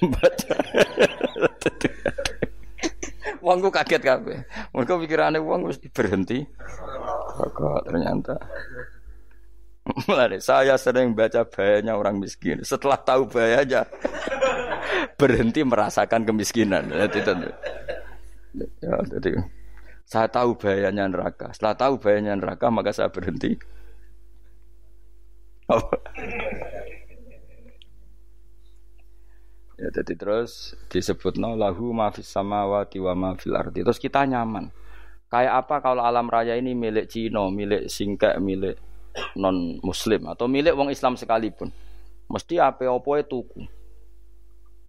baca. [laughs] Wongku kaget kabeh. Mereka pikirannya mesti berhenti. Rokok ternyata. Mulai saya sering baca bahayanya orang miskin. Setelah tahu bahayanya, berhenti merasakan kemiskinan. Ya, jadi saya tahu bahayanya neraka. Setelah tahu bahayanya neraka, maka saya berhenti ya jadi terus disebut no lahu mafis samawati wa ma. Terus kita nyaman. Kayak apa kalau alam raya ini milik Cina, milik singkek, milik non muslim atau milik wong Islam sekalipun. Mesti apa apa itu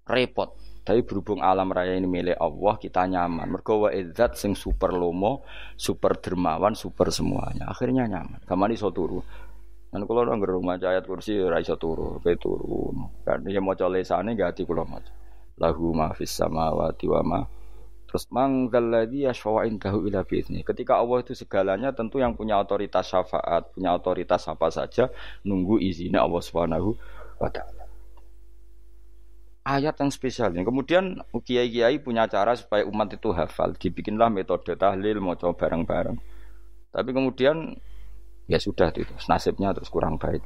repot. Tapi berhubung alam raya ini milik Allah, kita nyaman. Mergo wa izzat sing super lomo, super dermawan, super semuanya. Akhirnya nyaman. Kamani so turu. Dan kalau orang rumah ayat kursi ora iso turu, pe turu. Kan ya maca lesane ganti kula maca. Lahu ma fis samawati wa Terus manggal ladzi yashfa'u indahu ila bi'izni. Ketika Allah itu segalanya tentu yang punya otoritas syafaat, punya otoritas apa saja nunggu izinnya Allah Subhanahu wa taala. Ayat yang spesial. Kemudian kiai-kiai punya cara supaya umat itu hafal. Dibikinlah metode tahlil, mau coba bareng-bareng. Tapi kemudian ya sudah itu nasibnya terus kurang baik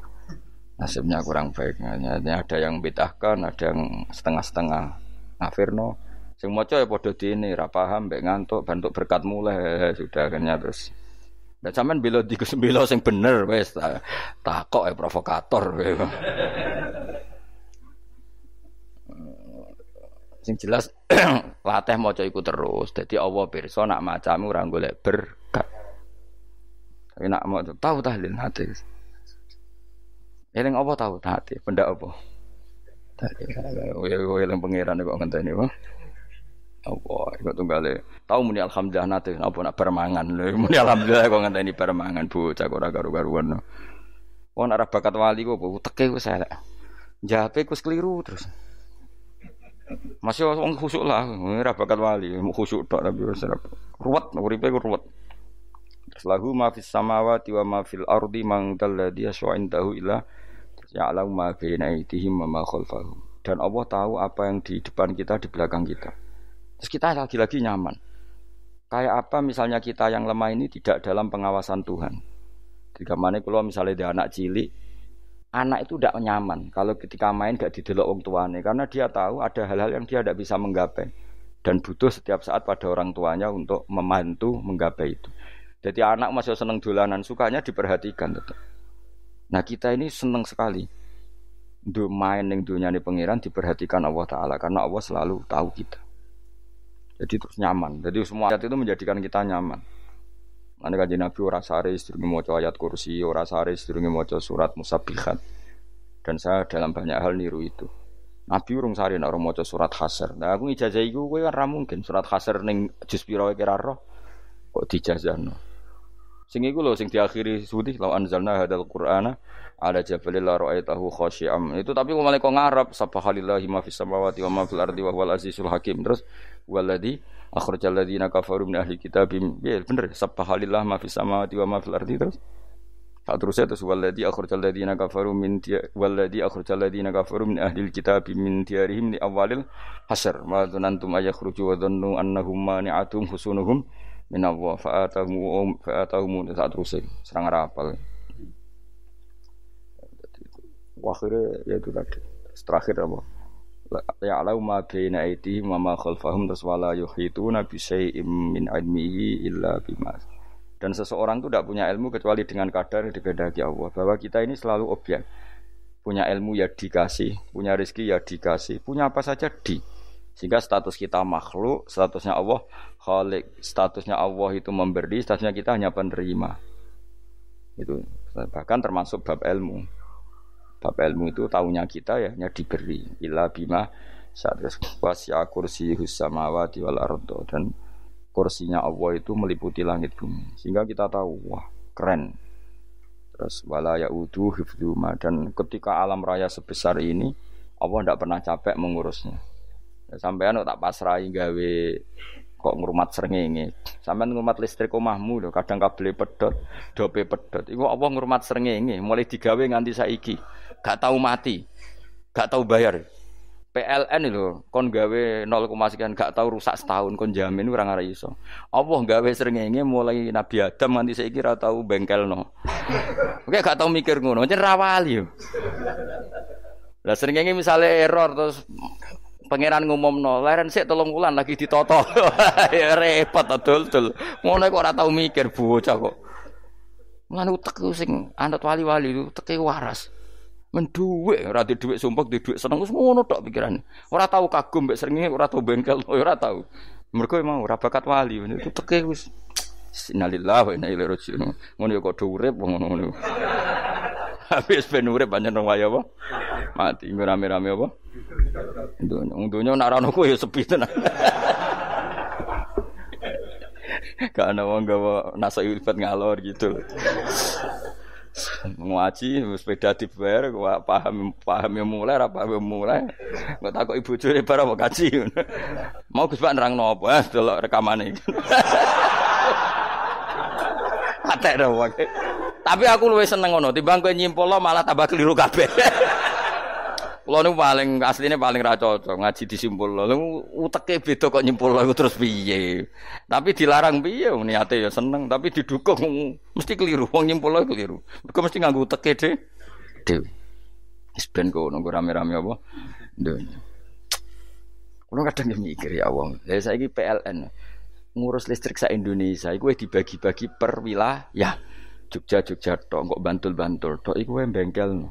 nasibnya kurang baik ada yang bedahkan ada yang setengah-setengah ngafirno sing maca ya padha dene ra paham mbek ngantuk bentuk berkat mulai sudah akhirnya terus Dan sampean bela di bela sing bener wes tak kok ya provokator sing jelas [clears throat] latih maca iku terus dadi Allah pirsa nak macamu ora golek berkat tapi nak mau tahu tahlil hati. Eling apa tahu hati? Benda apa? Ya gue eling pangeran kok ngenteni apa? Apa iku tunggale. Tahu muni alhamdulillah nate apa nak permangan lho. [laughs] Muni alhamdulillah kok ngenteni permangan bocah kok ora karu-karuan. Wong arah bakat wali kok teke wis elek. Jape kus keliru terus. Masih wong khusuk lah, ora bakat wali, khusuk tok tapi wis ruwet, uripe ruwet. Lahu ma fis samawati wa ma fil ardi man dalladhi yashwa'indahu illa ya'lamu ma baina aydihim wa ma khalfahum. Dan Allah tahu apa yang di depan kita, di belakang kita. Terus kita lagi-lagi nyaman. Kayak apa misalnya kita yang lemah ini tidak dalam pengawasan Tuhan. Jika mana kalau misalnya dia anak cilik, anak itu tidak nyaman kalau ketika main gak didelok orang tuanya karena dia tahu ada hal-hal yang dia tidak bisa menggapai dan butuh setiap saat pada orang tuanya untuk membantu menggapai itu. Jadi anak masih seneng dolanan, sukanya diperhatikan tetap. Nah kita ini seneng sekali. Untuk main yang dunia ini pangeran diperhatikan Allah Ta'ala Karena Allah selalu tahu kita Jadi terus nyaman Jadi semua ayat itu menjadikan kita nyaman Nanti kan Nabi ora sare sedurunge maca ayat kursi, ora sare sedurunge maca surat musabihat. Dan saya dalam banyak hal niru itu. Nabi urung sare nek maca surat hasr. Nah aku ijazah iku kowe kan ra mungkin surat hasr ning juz pira kira roh kok dijazahno. Sing iku lho sing diakhiri suci law anzalna hadzal qur'ana ala jabalil la ra'aitahu khashi'am. Itu tapi kok malah kok ngarep subhanallahi ma fis samawati wa ma fil ardi wa huwal azizul hakim. Terus waladzi akhrajal ladzina kafaru min ahli kitab ya bener subhanallahi ma fis samawati wa ma fil ardi terus Tak terusnya terus waladzi akhrajal ladzina kafaru min waladzi akhrajal ladzina kafaru min ahli kitab min diyarihim li awalil hasr. Ma dzanantum ayakhruju wa dhannu annahum mani'atum husunuhum min Allah fa'atahu fa'atahu saat terus serang rapal akhirnya ya itu tadi. Terakhir apa? Ya alau ma baina aitihim wa ma khalfahum terus wala yuhituna bi syai'im min ilmihi illa bima. Dan seseorang itu tidak punya ilmu kecuali dengan kadar yang dikehendaki Allah. Bahwa kita ini selalu objek. Punya ilmu ya dikasih punya rezeki ya dikasih punya apa saja di. Sehingga status kita makhluk, statusnya Allah khalik, statusnya Allah itu memberi, statusnya kita hanya penerima. Itu. Bahkan termasuk bab ilmu. Bab ilmu itu tahunya kita ya hanya diberi. Ila bima saat wasya kursi husamawati wal ardo dan kursinya Allah itu meliputi langit bumi. Sehingga kita tahu wah keren. Terus wala yaudu hifduma dan ketika alam raya sebesar ini Allah tidak pernah capek mengurusnya Sampean kok tak pasrahi gawe kok ngrumat srengenge. Sampean ngrumat listrik omahmu lho, kadang kabel pedot, dope pedot. Iku apa ngrumat srengenge mulai digawe nganti saiki. Gak tahu mati. Gak tahu bayar. PLN itu kon gawe 0, sekian gak tahu rusak setahun kon jamin ora ngara iso. Apa gawe srengenge mulai Nabi Adam nganti saiki ora tau bengkelno. Oke gak tau mikir ngono, jen rawali yo. Lah srengenge misale error terus pangeran ngumumno, leren sik tolong wulan lagi ditoto. [laughs] ya repot dul-dul. Ngono kok ora tau mikir bocah kok. Lan utek sing anut wali-wali uteke waras. menduwe ora di dhuwit sumpek di dhuwit seneng wis ngono tok pikirane ora tau kagum mbek srengenge ora tau bengkel [laughs] ora tau mergo emang ora bakat wali itu teke wis Innalillahi wa inna. Ngono ya kok urip ngono-ngono. Habis [laughs] ben urip pancen nang waya apa? Mati rame-rame apa? Dunya, dunya nak ana ya sepi tenan. [laughs] Gak ana wong gawa nasa ilfat ngalor gitu ngaji sepeda dibayar gua paham paham yang mulai apa yang mulai nggak takut ibu cuci barang mau kaji [laughs] mau gus pak nerang nopo eh rekaman ini Atek dong Tapi aku luwih seneng ngono, timbang kowe nyimpul malah tambah keliru kabeh. [laughs] Kulo niku paling asline paling ra cocok ngaji disimpul lho. Uteke beda kok nyimpul lho terus piye. Tapi dilarang piye niate ya seneng tapi didukung mesti keliru. Wong nyimpul lho keliru. Mergo mesti nganggo uteke de. Dewe. Wis ben nunggu rame-rame apa? Donya. Kulo kadang mikir ya wong. Lah saiki PLN ngurus listrik sa Indonesia iku dibagi-bagi per wilayah. Jogja Jogja tok kok Bantul-Bantul tok iku bengkel.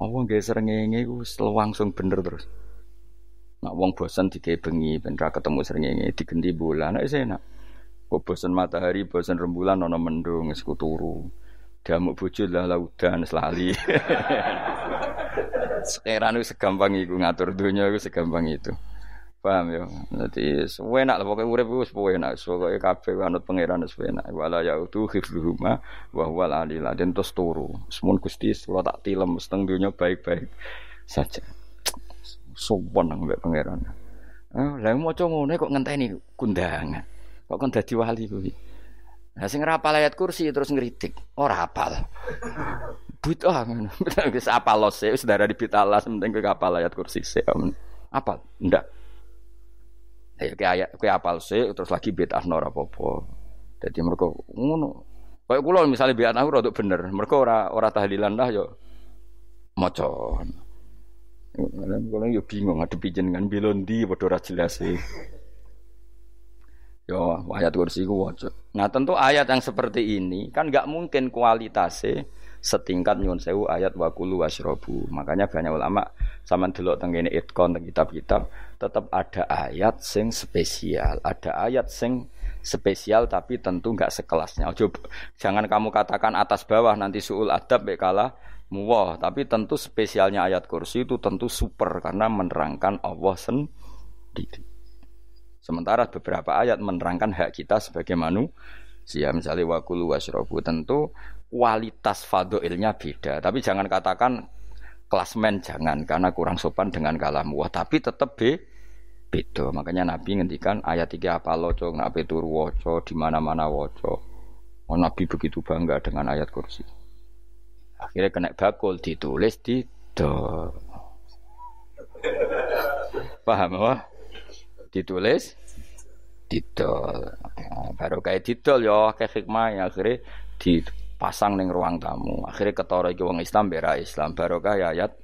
Wong nggih srengenge iku langsung bener terus. Nak wong bosan dikei bengi ben ra ketemu srengenge digenti bulan nek enak. Kok bosan matahari, bosan rembulan ana mendung wis turu. Damuk bojo lah laudan selali. Sekarang itu segampang itu ngatur dunia itu segampang itu. Paham ya? Jadi enak lah pokoknya urip wis enak. Pokoke kabeh anut pangeran wis enak. Wala ya itu hifdzuhuma wa huwal alila den terus turu. Semun Gusti kula tak tilem seteng dunya baik-baik saja. Sopan nang mbek pangeran. Ah, lha maca ngono kok ngenteni kundangan. Kok kon dadi wali kuwi. Nah sing ayat kursi terus ngritik. Ora hafal. Bid'ah ngono. [laughs] Wis apal los wis darah di bitalas penting kowe hafal ayat kursi sik. Apal? Ndak. Ya kayak kayak apal sih terus lagi bid'ah ora apa-apa. Dadi mereka ngono. Kayak kula misalnya bid'ah ora bener, mereka ora ora tahlilan lah yo maca. Kalau yo bingung ngadepi jenengan belondi padha ora jelas sih. Yo ayat kursi ku. Nah tentu ayat yang seperti ini kan nggak mungkin kualitasnya setingkat nyun sewu ayat wakulu wasrobu. Makanya banyak ulama sama dulu tenggine itkon teng kitab-kitab tetap ada ayat sing spesial, ada ayat sing spesial tapi tentu nggak sekelasnya. Ojo, jangan kamu katakan atas bawah nanti suul adab bekala muwah, tapi tentu spesialnya ayat kursi itu tentu super karena menerangkan Allah sendiri. Sementara beberapa ayat menerangkan hak kita sebagai manusia, misalnya wakulu wasrobu tentu kualitas fadoilnya beda. Tapi jangan katakan klasmen jangan karena kurang sopan dengan kalam wah tapi tetap be beda. Makanya Nabi ngendikan ayat tiga apa loco nabi turu woco di mana mana woco. Oh, Nabi begitu bangga dengan ayat kursi. Akhirnya kena bakul ditulis di do. Paham wah? Ditulis didol. Baru kayak didol ya kayak hikmah ya akhirnya di pasang neng ruang tamu. Akhirnya ketara iki wong Islam bera Islam barokah ya ayat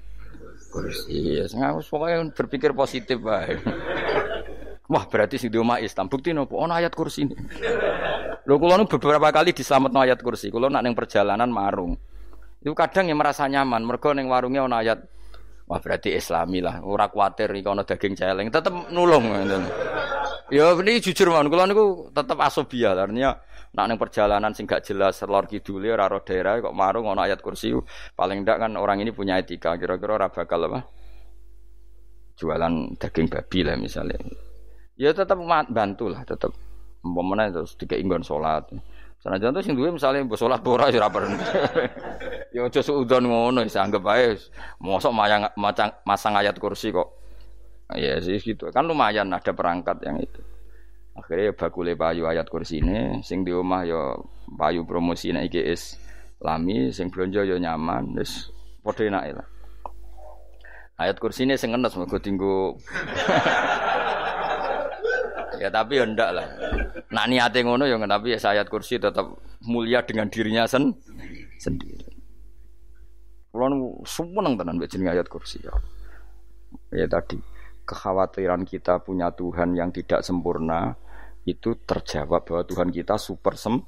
kursi. Ya wis pokoke berpikir positif bae. [laughs] Wah, berarti sing di Islam bukti nopo ono ayat kursi ini. Lho kula nu beberapa kali diselametno ayat kursi. Kula nak ning perjalanan marung. Itu kadang yang merasa nyaman, mergo ning warungnya ono ayat Wah berarti Islami lah, ora kuatir iki ana daging celeng, tetep nulung. Ya ini jujur mawon, kula niku tetep asobia, artinya nak ning perjalanan sing gak jelas lor kidule ora ro daerah kok marung ono ayat kursi paling ndak kan orang ini punya etika kira-kira ora bakal apa? Jualan daging babi lah misalnya. Ya tetap bantu lah tetap umpamanya terus tiga inggon sholat sana jantung sing duwe misalnya mbok sholat ora ya ora [laughs] ya aja suudon ngono bisa anggap ae mosok masang ayat kursi kok. Ya sih gitu. Kan lumayan ada perangkat yang itu. Akhirnya ya bakule payu ayat kursi ini, sing di rumah ya payu promosi nek iki lami, sing belanja ya nyaman, wis padha enake lah. Ayat kursi ini sing ngenes mergo tinggu [laughs] Ya tapi ya ndak lah. Nak niate ngono ya tapi ya ayat kursi tetap mulia dengan dirinya sen sendiri. Kulo seneng tenan mbek ayat kursi ya. Ya tadi kekhawatiran kita punya Tuhan yang tidak sempurna itu terjawab bahwa Tuhan kita super sem.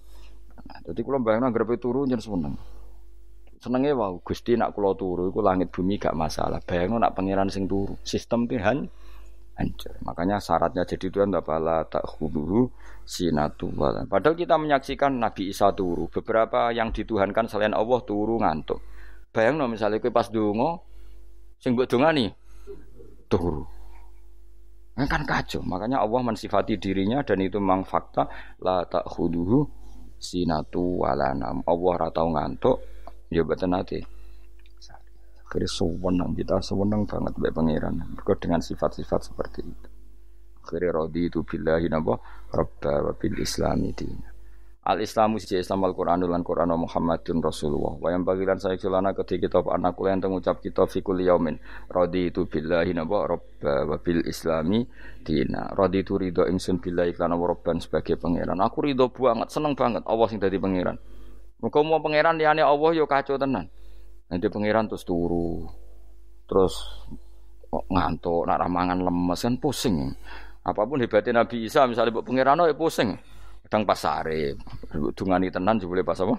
Nah, jadi kalau bayangin agar turu jangan seneng. Senengnya wow, Gusti nak kulo turu, itu langit bumi gak masalah. Bayangin nak pangeran sing turu, sistem Tuhan hancur. Makanya syaratnya jadi Tuhan bala tak hubuhu sinatu Padahal kita menyaksikan Nabi Isa turu. Beberapa yang dituhankan selain Allah turu ngantuk. Bayang misalnya kue pas dungo, sing buat nih turu. Kan kacau. Makanya Allah mensifati dirinya dan itu memang fakta la tak huduhu sinatu walanam. Allah ratau ngantuk, ya betul nanti. Akhirnya sewenang kita, sewenang banget baik pangeran. Mereka dengan sifat-sifat seperti itu. Akhirnya rodi itu billahi napa rabba wa bil islami dina. Al Islamu siji Islam Al Quran lan Quran Muhammadun Rasulullah. Wa yang bagilan saya celana ketika kita anak kula yang ngucap kita fi kulli yaumin radi itu billahi napa rabba wa bil islami dina. Itu ridho ingsun billahi lan rabban sebagai pangeran. Aku ridho banget, seneng banget Allah sing dadi pangeran. Muga mau pangeran liyane Allah yo kacau tenan. Nanti pangeran terus turu. Terus ngantuk, nak ramangan lemes kan pusing. Apa pun hebatnya Nabi Isa misalnya buat pangeran ya pusing. Kadang pas sare, dungani tenan boleh pas apa?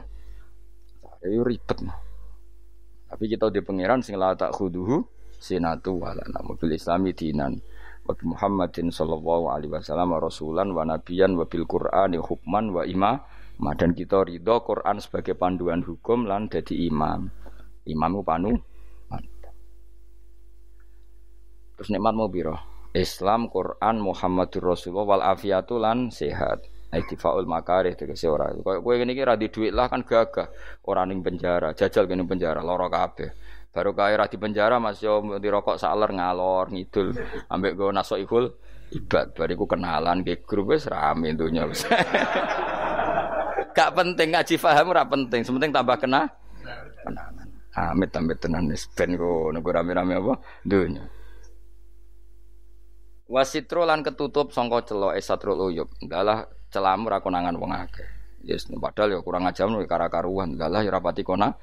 Ayo ribet. Tapi kita di pangeran sing la tak khuduhu sinatu wala mobil islami dinan. Wa Muhammadin sallallahu alaihi wasallam rasulan wa nabiyan wa bil qur'ani hukman wa imam. Dan kita ridho Quran sebagai panduan hukum lan jadi imam. Imam panu Terus nikmat mau biro. Islam, Quran, Muhammadur Rasulullah wal afiatu lan sehat. Aidifaul makarih tegese ora. Kaya kowe ngene iki ra di dhuwit lah kan gagah. Ora ning penjara, jajal kene penjara lara kabeh. Baru kaya ra di penjara Mas yo dirokok saler ngalor ngidul ambek go nasoihul ibad bariku kenalan ke grup wis rame dunya wis. [laughs] Gak penting ngaji paham ora penting, sementing tambah kena kenalan. Amit amit tenan wis ben kok nego rame-rame apa dunya. Wasitro lan ketutup sangka celo esatrul uyub. Dalah celamu ra konangan wong akeh. Yes, padahal ya kurang ajar nih kara karuan. Dalah ya rapati kona.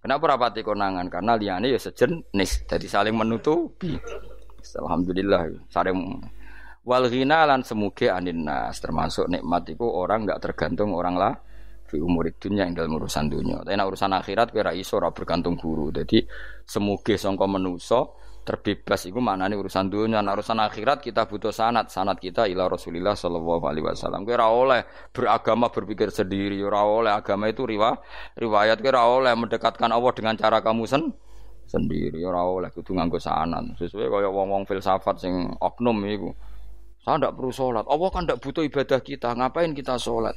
Kenapa rapati konangan? Karena liane ya sejenis, jadi saling menutupi. Alhamdulillah, saling wal ghina lan semuge aninnas termasuk nikmat itu orang nggak tergantung orang lah fi umur dunia yang dalam urusan dunia. Tapi urusan akhirat kira iso ora bergantung guru. Jadi semuge sangka menuso terbebas. Itu maknanya urusan dunia. Nah, urusan akhirat kita butuh sanat. Sanat kita ila Rasulillah Shallallahu Alaihi Wasallam. Kira oleh beragama berpikir sendiri. Ora oleh agama itu riwa, riwayat kira oleh mendekatkan Allah dengan cara kamu sen sendiri. Ora oleh kudu nganggo sanat. Sesuai kaya wong-wong filsafat sing oknum itu saya tidak perlu sholat. Allah kan tidak butuh ibadah kita. Ngapain kita sholat?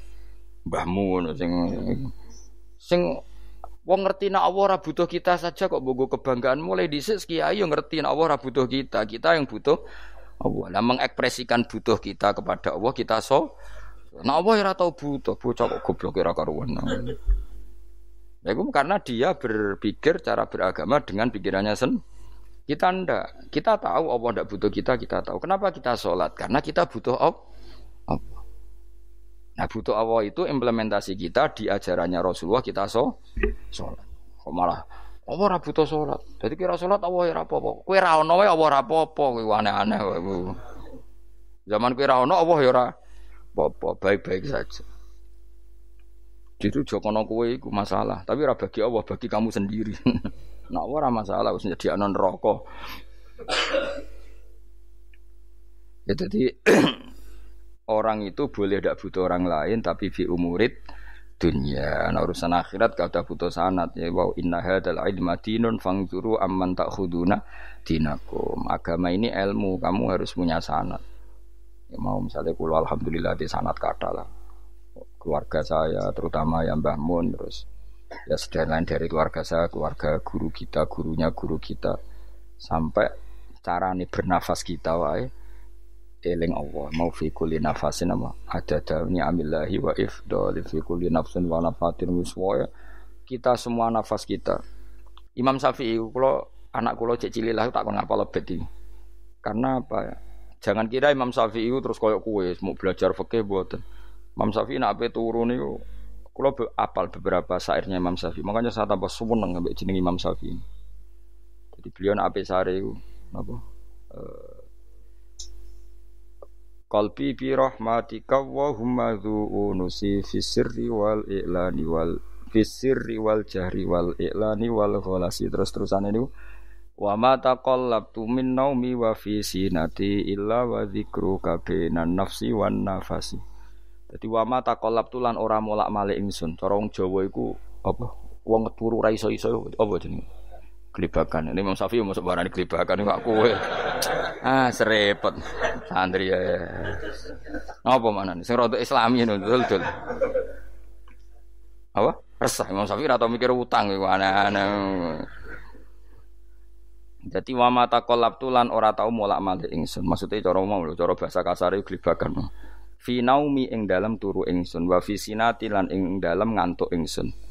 Mbahmu sing sing wong ngerti nak Allah butuh kita saja kok bogo kebanggaan mulai dhisik kiai yo ngerti nak Allah butuh kita kita yang butuh Allah lah mengekspresikan butuh kita kepada Allah kita so nak Allah ora tau butuh bocah kok goblok ora karuan Ya itu karena dia berpikir cara beragama dengan pikirannya sen. Kita ndak. Kita tahu Allah ndak butuh kita, kita tahu. Kenapa kita sholat? Karena kita butuh Allah. Nah butuh Allah itu implementasi kita di ajarannya Rasulullah kita so sholat. Kok malah Allah ora butuh sholat. Jadi kira sholat Allah ora apa-apa. Kowe ra ono Allah ora apa-apa. Aneh-aneh. Zaman kowe ra ono Allah ya apa-apa, baik-baik saja. Jadi jokono kowe iku masalah, tapi ora bagi Allah, bagi kamu sendiri. [laughs] nah, ora masalah wis nyediakno neraka. ya jadi [clears throat] orang itu boleh tidak butuh orang lain tapi fi umurid dunia. Nah urusan akhirat kata butuh sanat ya wow inna hadal ilma dinun fangzuru amman takhuduna dinakum. Agama ini ilmu, kamu harus punya sanat. Ya, mau misalnya kulo alhamdulillah di sanat kata lah. Keluarga saya terutama yang Mbah Mun terus ya sedang lain dari keluarga saya, keluarga guru kita, gurunya guru kita sampai carane bernafas kita wae eling Allah mau fi kulli nafasin apa ada dawni amillahi wa ifdal fi kulli nafsin wa nafatin wiswaya. Kita semua nafas kita. Imam Syafi'i kalau anak kula cek cilik lah tak kon ngapal lebet iki karena apa ya? Jangan kira Imam Syafi'i terus koyok kue mau belajar fikih buatan Imam Syafi'i nak ape turu niku kula be apal beberapa syairnya Imam Syafi'i. Makanya saya tambah seneng ambek jeneng Imam Syafi'i. Jadi beliau nak ape sare iku apa? Uh, Qalbi bi rahmatika wa humma unusi fi sirri wal i'lani wal fi sirri wal jahri wal i'lani wal ghalasi. Terus terusan ini wa ma taqallabtu min naumi wa fi sinati illa wa dzikruka bainan nafsi wan nafasi. Jadi wa ma taqallabtu lan ora molak-malik ingsun. Cara wong Jawa iku apa? Wong turu ra iso-iso apa jenenge kelibakan. Ini Imam Syafi'i mau sebarang kelibakan kok kowe. Ah, serepet. Santri ya. Apa mana nih? Sing rada Islami ngono, dul-dul. Apa? Resah Imam Syafi'i atau mikir utang iku aneh-aneh. Jadi wa mata kolab tulan ora tau molak malik ingsun. Maksudnya cara mau lho, cara bahasa kasar iku glibakan. Fi naumi ing dalam turu ingsun wa fi sinati lan ing dalam ngantuk ingsun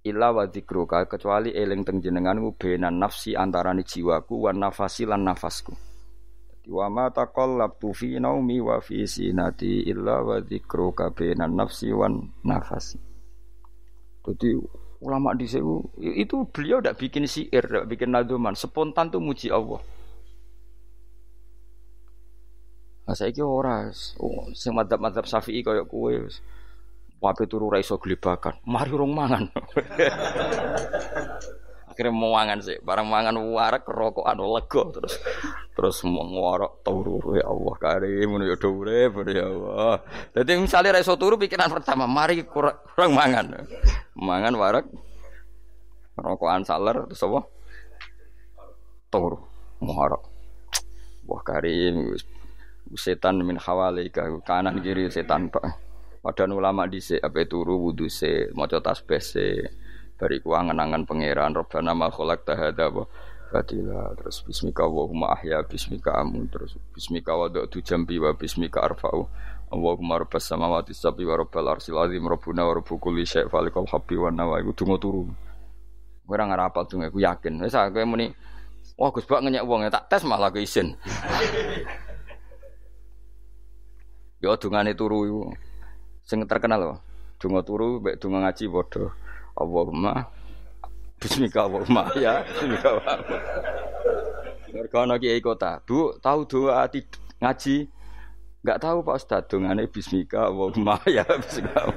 illa wa dzikruka kecuali eling teng jenenganku benan nafsi antarane jiwaku wan nafasi lan nafasku. Wa ma taqallabtu fi naumi wa fi sinati illa wa dzikruka benan nafsi wan nafasi. Jadi ulama di itu beliau tidak bikin syair, tidak bikin naduman, spontan tuh muji Allah. Nah, saya kira orang, oh, sing madhab-madhab syafi'i kue, Wape turu ra iso glebakan. Mari rong mangan. Akhirnya mau mangan sih, barang mangan warak rokokan lega terus terus mau ngorok turu ya Allah karim ya urip ya Allah. Jadi misalnya ra iso turu pikiran pertama, mari kurang mangan. Mangan warak rokokan saler terus apa? Turu ngorok. Wah karim setan min hawalika kanan kiri setan Pak. Padahal ulama dhisik ape turu wudu se, maca tasbih se. Bariku angen-angen pangeran Rabbana ma khalaqta hadza wa batila. Terus bismika Allahumma ahya bismika amun terus bismika wada'tu jambi wa bismika arfa'u. Allahumma rabbas samawati sab'i wa rabbal arsil azim. Rabbuna wa rabbu kulli syai' falikal habbi wa nawa. Iku donga turu. Ora ngarapal donga aku yakin. Wis aku muni wah Gus Bak ngenyek wong tak tes malah ke isin. [laughs] Yo dungane turu iku Sing terkenal loh. Donga turu mbek donga ngaji padha. Allahumma Bismika Allahumma [laughs] ya Bismika. Mereka ana kiai kota, Bu, tahu doa ngaji? Enggak tahu Pak Ustaz dongane Bismika Allahumma [laughs] ya Bismika.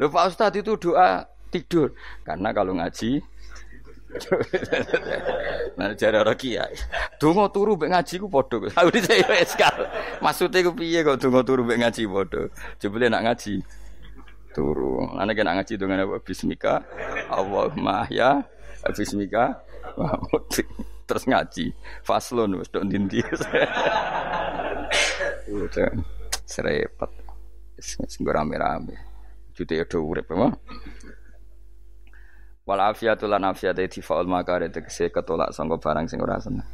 Loh Pak Ustaz itu doa tidur. Karena kalau ngaji [laughs] Nah jare ora kiai. Donga turu mek ngaji ku padha. Aku dhisik [laughs] yo eskal. Maksude ku piye kok donga turu mek ngaji padha. Jebule nak ngaji turu. Ana kena ngaji dengan apa? Bismika Allahumma ya Bismika Mahmud. [laughs] Terus ngaji. Faslun wis tok ndi Udah serepet. Sing rame-rame. Jute yo urip, apa? Wal afiatul lan afiat tifaul makare tegese ketolak sangka barang sing ora seneng.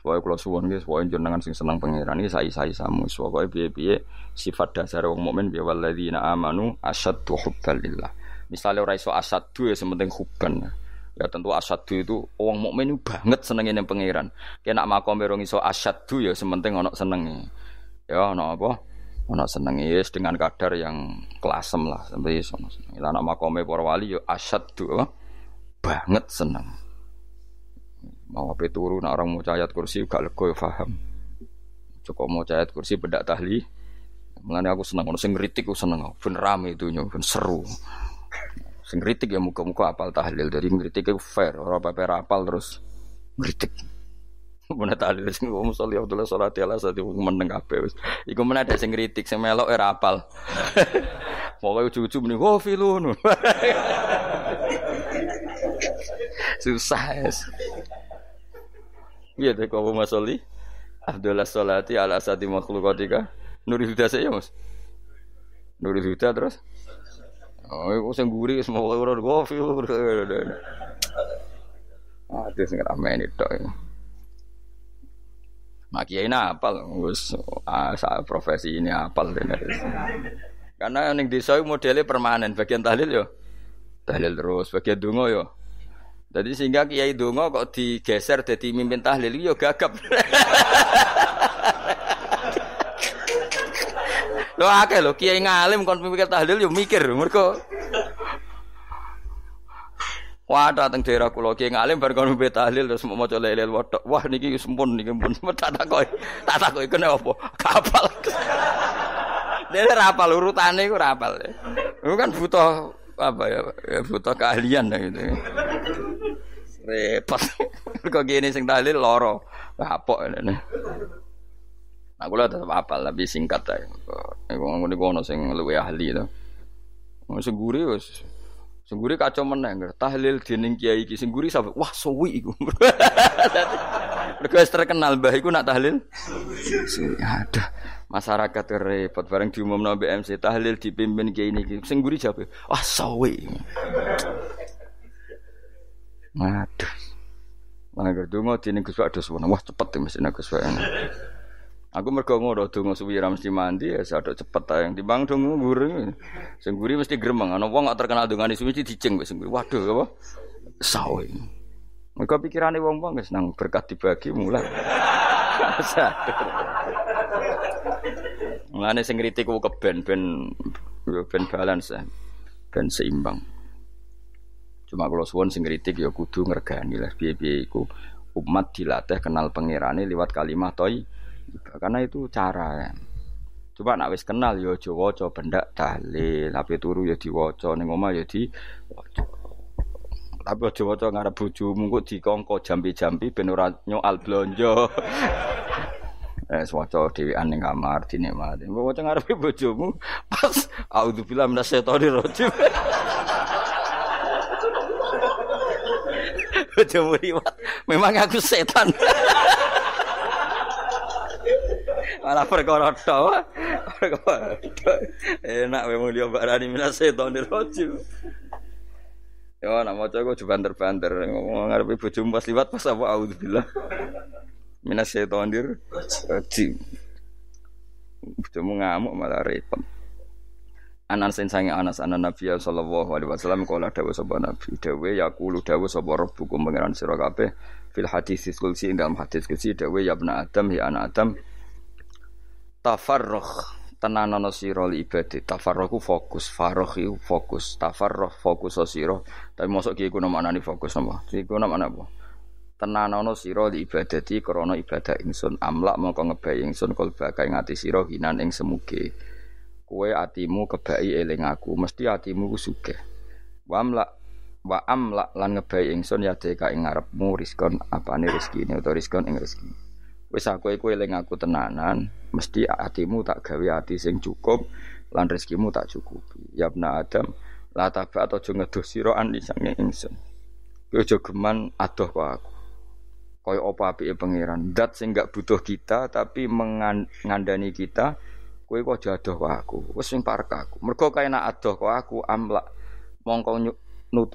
Supaya kula suwun nggih supaya jenengan sing seneng pangeran iki sai-sai samu. Supaya piye-piye sifat dasar wong mukmin bi walladzina amanu asyaddu hubban lillah. Misalnya ora iso asyaddu ya sementing hubban. Ya tentu asyaddu itu wong mukmin banget senenge ning pangeran. Kena makom rong iso asyaddu ya sementing ana senenge. Ya ana apa? Ana senenge yes, dengan kadar yang kelasem lah sampai iso. Lah ana makome para wali ya asyaddu apa? Banget seneng. Mau apa turu nak orang mau ayat kursi gak lego ya paham. Cukup mau ayat kursi bedak tahli. Mengenai aku seneng, ono sing ngritik aku seneng, ben rame itu ben seru. Sing ngritik ya muka-muka apal tahlil, jadi ngritik itu fair, orang apa apal terus ngritik. [laughs] Mana tahlil sing ngomong sholli Abdullah sholat ala saat itu meneng kabeh wis. Iku mana ada sing ngritik, sing melok era apal. [laughs] Pokoknya ujung-ujung mending, oh filun. [laughs] Susah es. Iya deh kau mau soli. Abdullah Solati ala asati makhlukatika. Nuri Huda saya mas. Nuri Huda terus. Oh, aku sing guri semua orang gofil. Ah, itu sing rame ini tok. Nah, kiai ini apal, wis ah, profesi ini apal Karena yang desa modelnya permanen, bagian tahlil yo tahlil terus, bagian dungo yo. Jadi sehingga kiai dungo kok digeser jadi mimpin tahlil yo gagap. [laughs] Lo akeh lo kiai ngalim kon mikir tahlil yo mikir mereka Wah, datang daerah kulo ki ngalim bar kon mbet tahlil terus mau maca lelel wedok. Wah niki sempun niki pun [laughs] tak takoki. Tak takoki kene apa? Kapal. [laughs] Dene rapal urutane iku rapal. Iku kan butuh apa ya, ya butuh keahlian ya gitu. Repot. [laughs] Kok gini sing tahlil loro. Kapok ini. Nah, kula tetep apal tapi singkat ae. Iku ngono ngono sing luwih ahli to. Sing guri wis Sengguri kacau meneng, tahlil dening kiai iki sengguri sampe wah suwi iku. [laughs] Mergo terkenal mbah iku nak tahlil. Ada masyarakat repot bareng diumumno BMC tahlil dipimpin kiai niki. Sengguri jawab, wah suwi. Aduh. Mana gerdungo dini Gus Pak dos wah cepet ya mesin Gus Pak. Aku mergo ngono donga suwi ra mesti mandi ya sadok cepet yang timbang donga nguri. Sing nguri mesti gremeng. Ana wong gak terkenal dongane suwi mesti diceng wis nguri. Waduh apa? Sawe. Mergo pikirane wong-wong wis nang berkat dibagi mulai. [laughs] Mulane sing kritik ku keben ben ben balance ben seimbang. Cuma kalau suwon sing kritik ya kudu ngergani lah piye-piye iku umat dilatih kenal pangerane lewat kalimat toy karena itu cara ya. Coba nak wis kenal yo aja waca bendak dalil, tapi turu ya diwaca ning omah ya diwaca. Tapi aja waca ngarep bojomu kok dikongko jambi-jambi ben ora nyoal blonjo. [laughs] Eh, waca dhewean ning kamar dinikmati. Mbok waca ngarepe bojomu pas auzubillahi minasyaitonir rajim. [laughs] Bojomu riwat, memang aku setan. [laughs] Malah perkara tok. Enak memang dia barani minas setan dirojim. Ya nak maca kok banter-banter ngomong ngarepe bojomu pas liwat pas apa auzubillah. Minas setan dirojim. Bojomu ngamuk malah repot. Anan sen sange Anas anan Nabi sallallahu alaihi wasallam kala dawuh sapa Nabi? Dawuh yaqulu dawuh sapa rabbukum pangeran sira kabeh. Fil hadis kulsi dalam hadis kulsi dawuh ya ibna adam ya anak adam tafarruh tenanono sira li ibadah tafarruh ku fokus iku fokus. Tafarruh fokus sira. Tapi mosok ki iku maknane fokus apa? Iku mana apa tenanono sira li ibadati krana ibadah ingsun amlak mongko ngebai ingsun kul bakai ngati sira hinan ing semuge kowe atimu kebai eling aku mesti atimu sugih wa amlak wa amlak lan ngebai ingsun ya deka ing ngarepmu rizkon apane rezekine utawa rizkon ing rezeki Wis aku iku eling aku tenanan, mesti hatimu tak gawe hati sing cukup lan rezekimu tak cukupi. Ya bna Adam, la taba atau aja ngedoh sira ani sange ingsun. Kowe geman adoh kok aku. Kaya apa apike pangeran, dat sing gak butuh kita tapi mengandani kita, kowe kok aja adoh kok aku. Wis sing parek aku. Mergo kaya nak adoh kok aku amlak mongko nut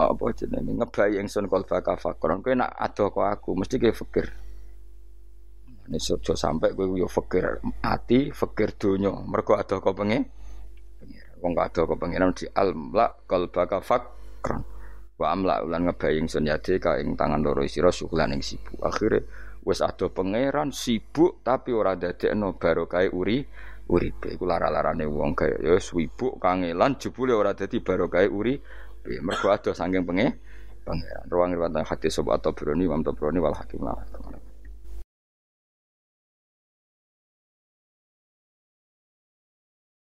apa jenenge ngebayi ingsun kalba kafakron. Kowe nak adoh kok aku mesti kowe fikir. Ini sojo sampai gue yo fakir hati, fakir dunia. Mergo ada kau pengen, wong gak ada kau pengen di almla kalbaka fakran. Wa amla ulan ngebaying sun yade ka ing tangan loro sira syukulan ing sibuk. Akhire wis ada pangeran sibuk tapi ora dadekno barokah uri uripe. Iku lara-larane wong kaya ya sibuk kangelan jebule ora dadi barokah uri. Mergo ada saking pengen pangeran. Ruang riwayat hadis sobat atau broni, wam broni wal hakim.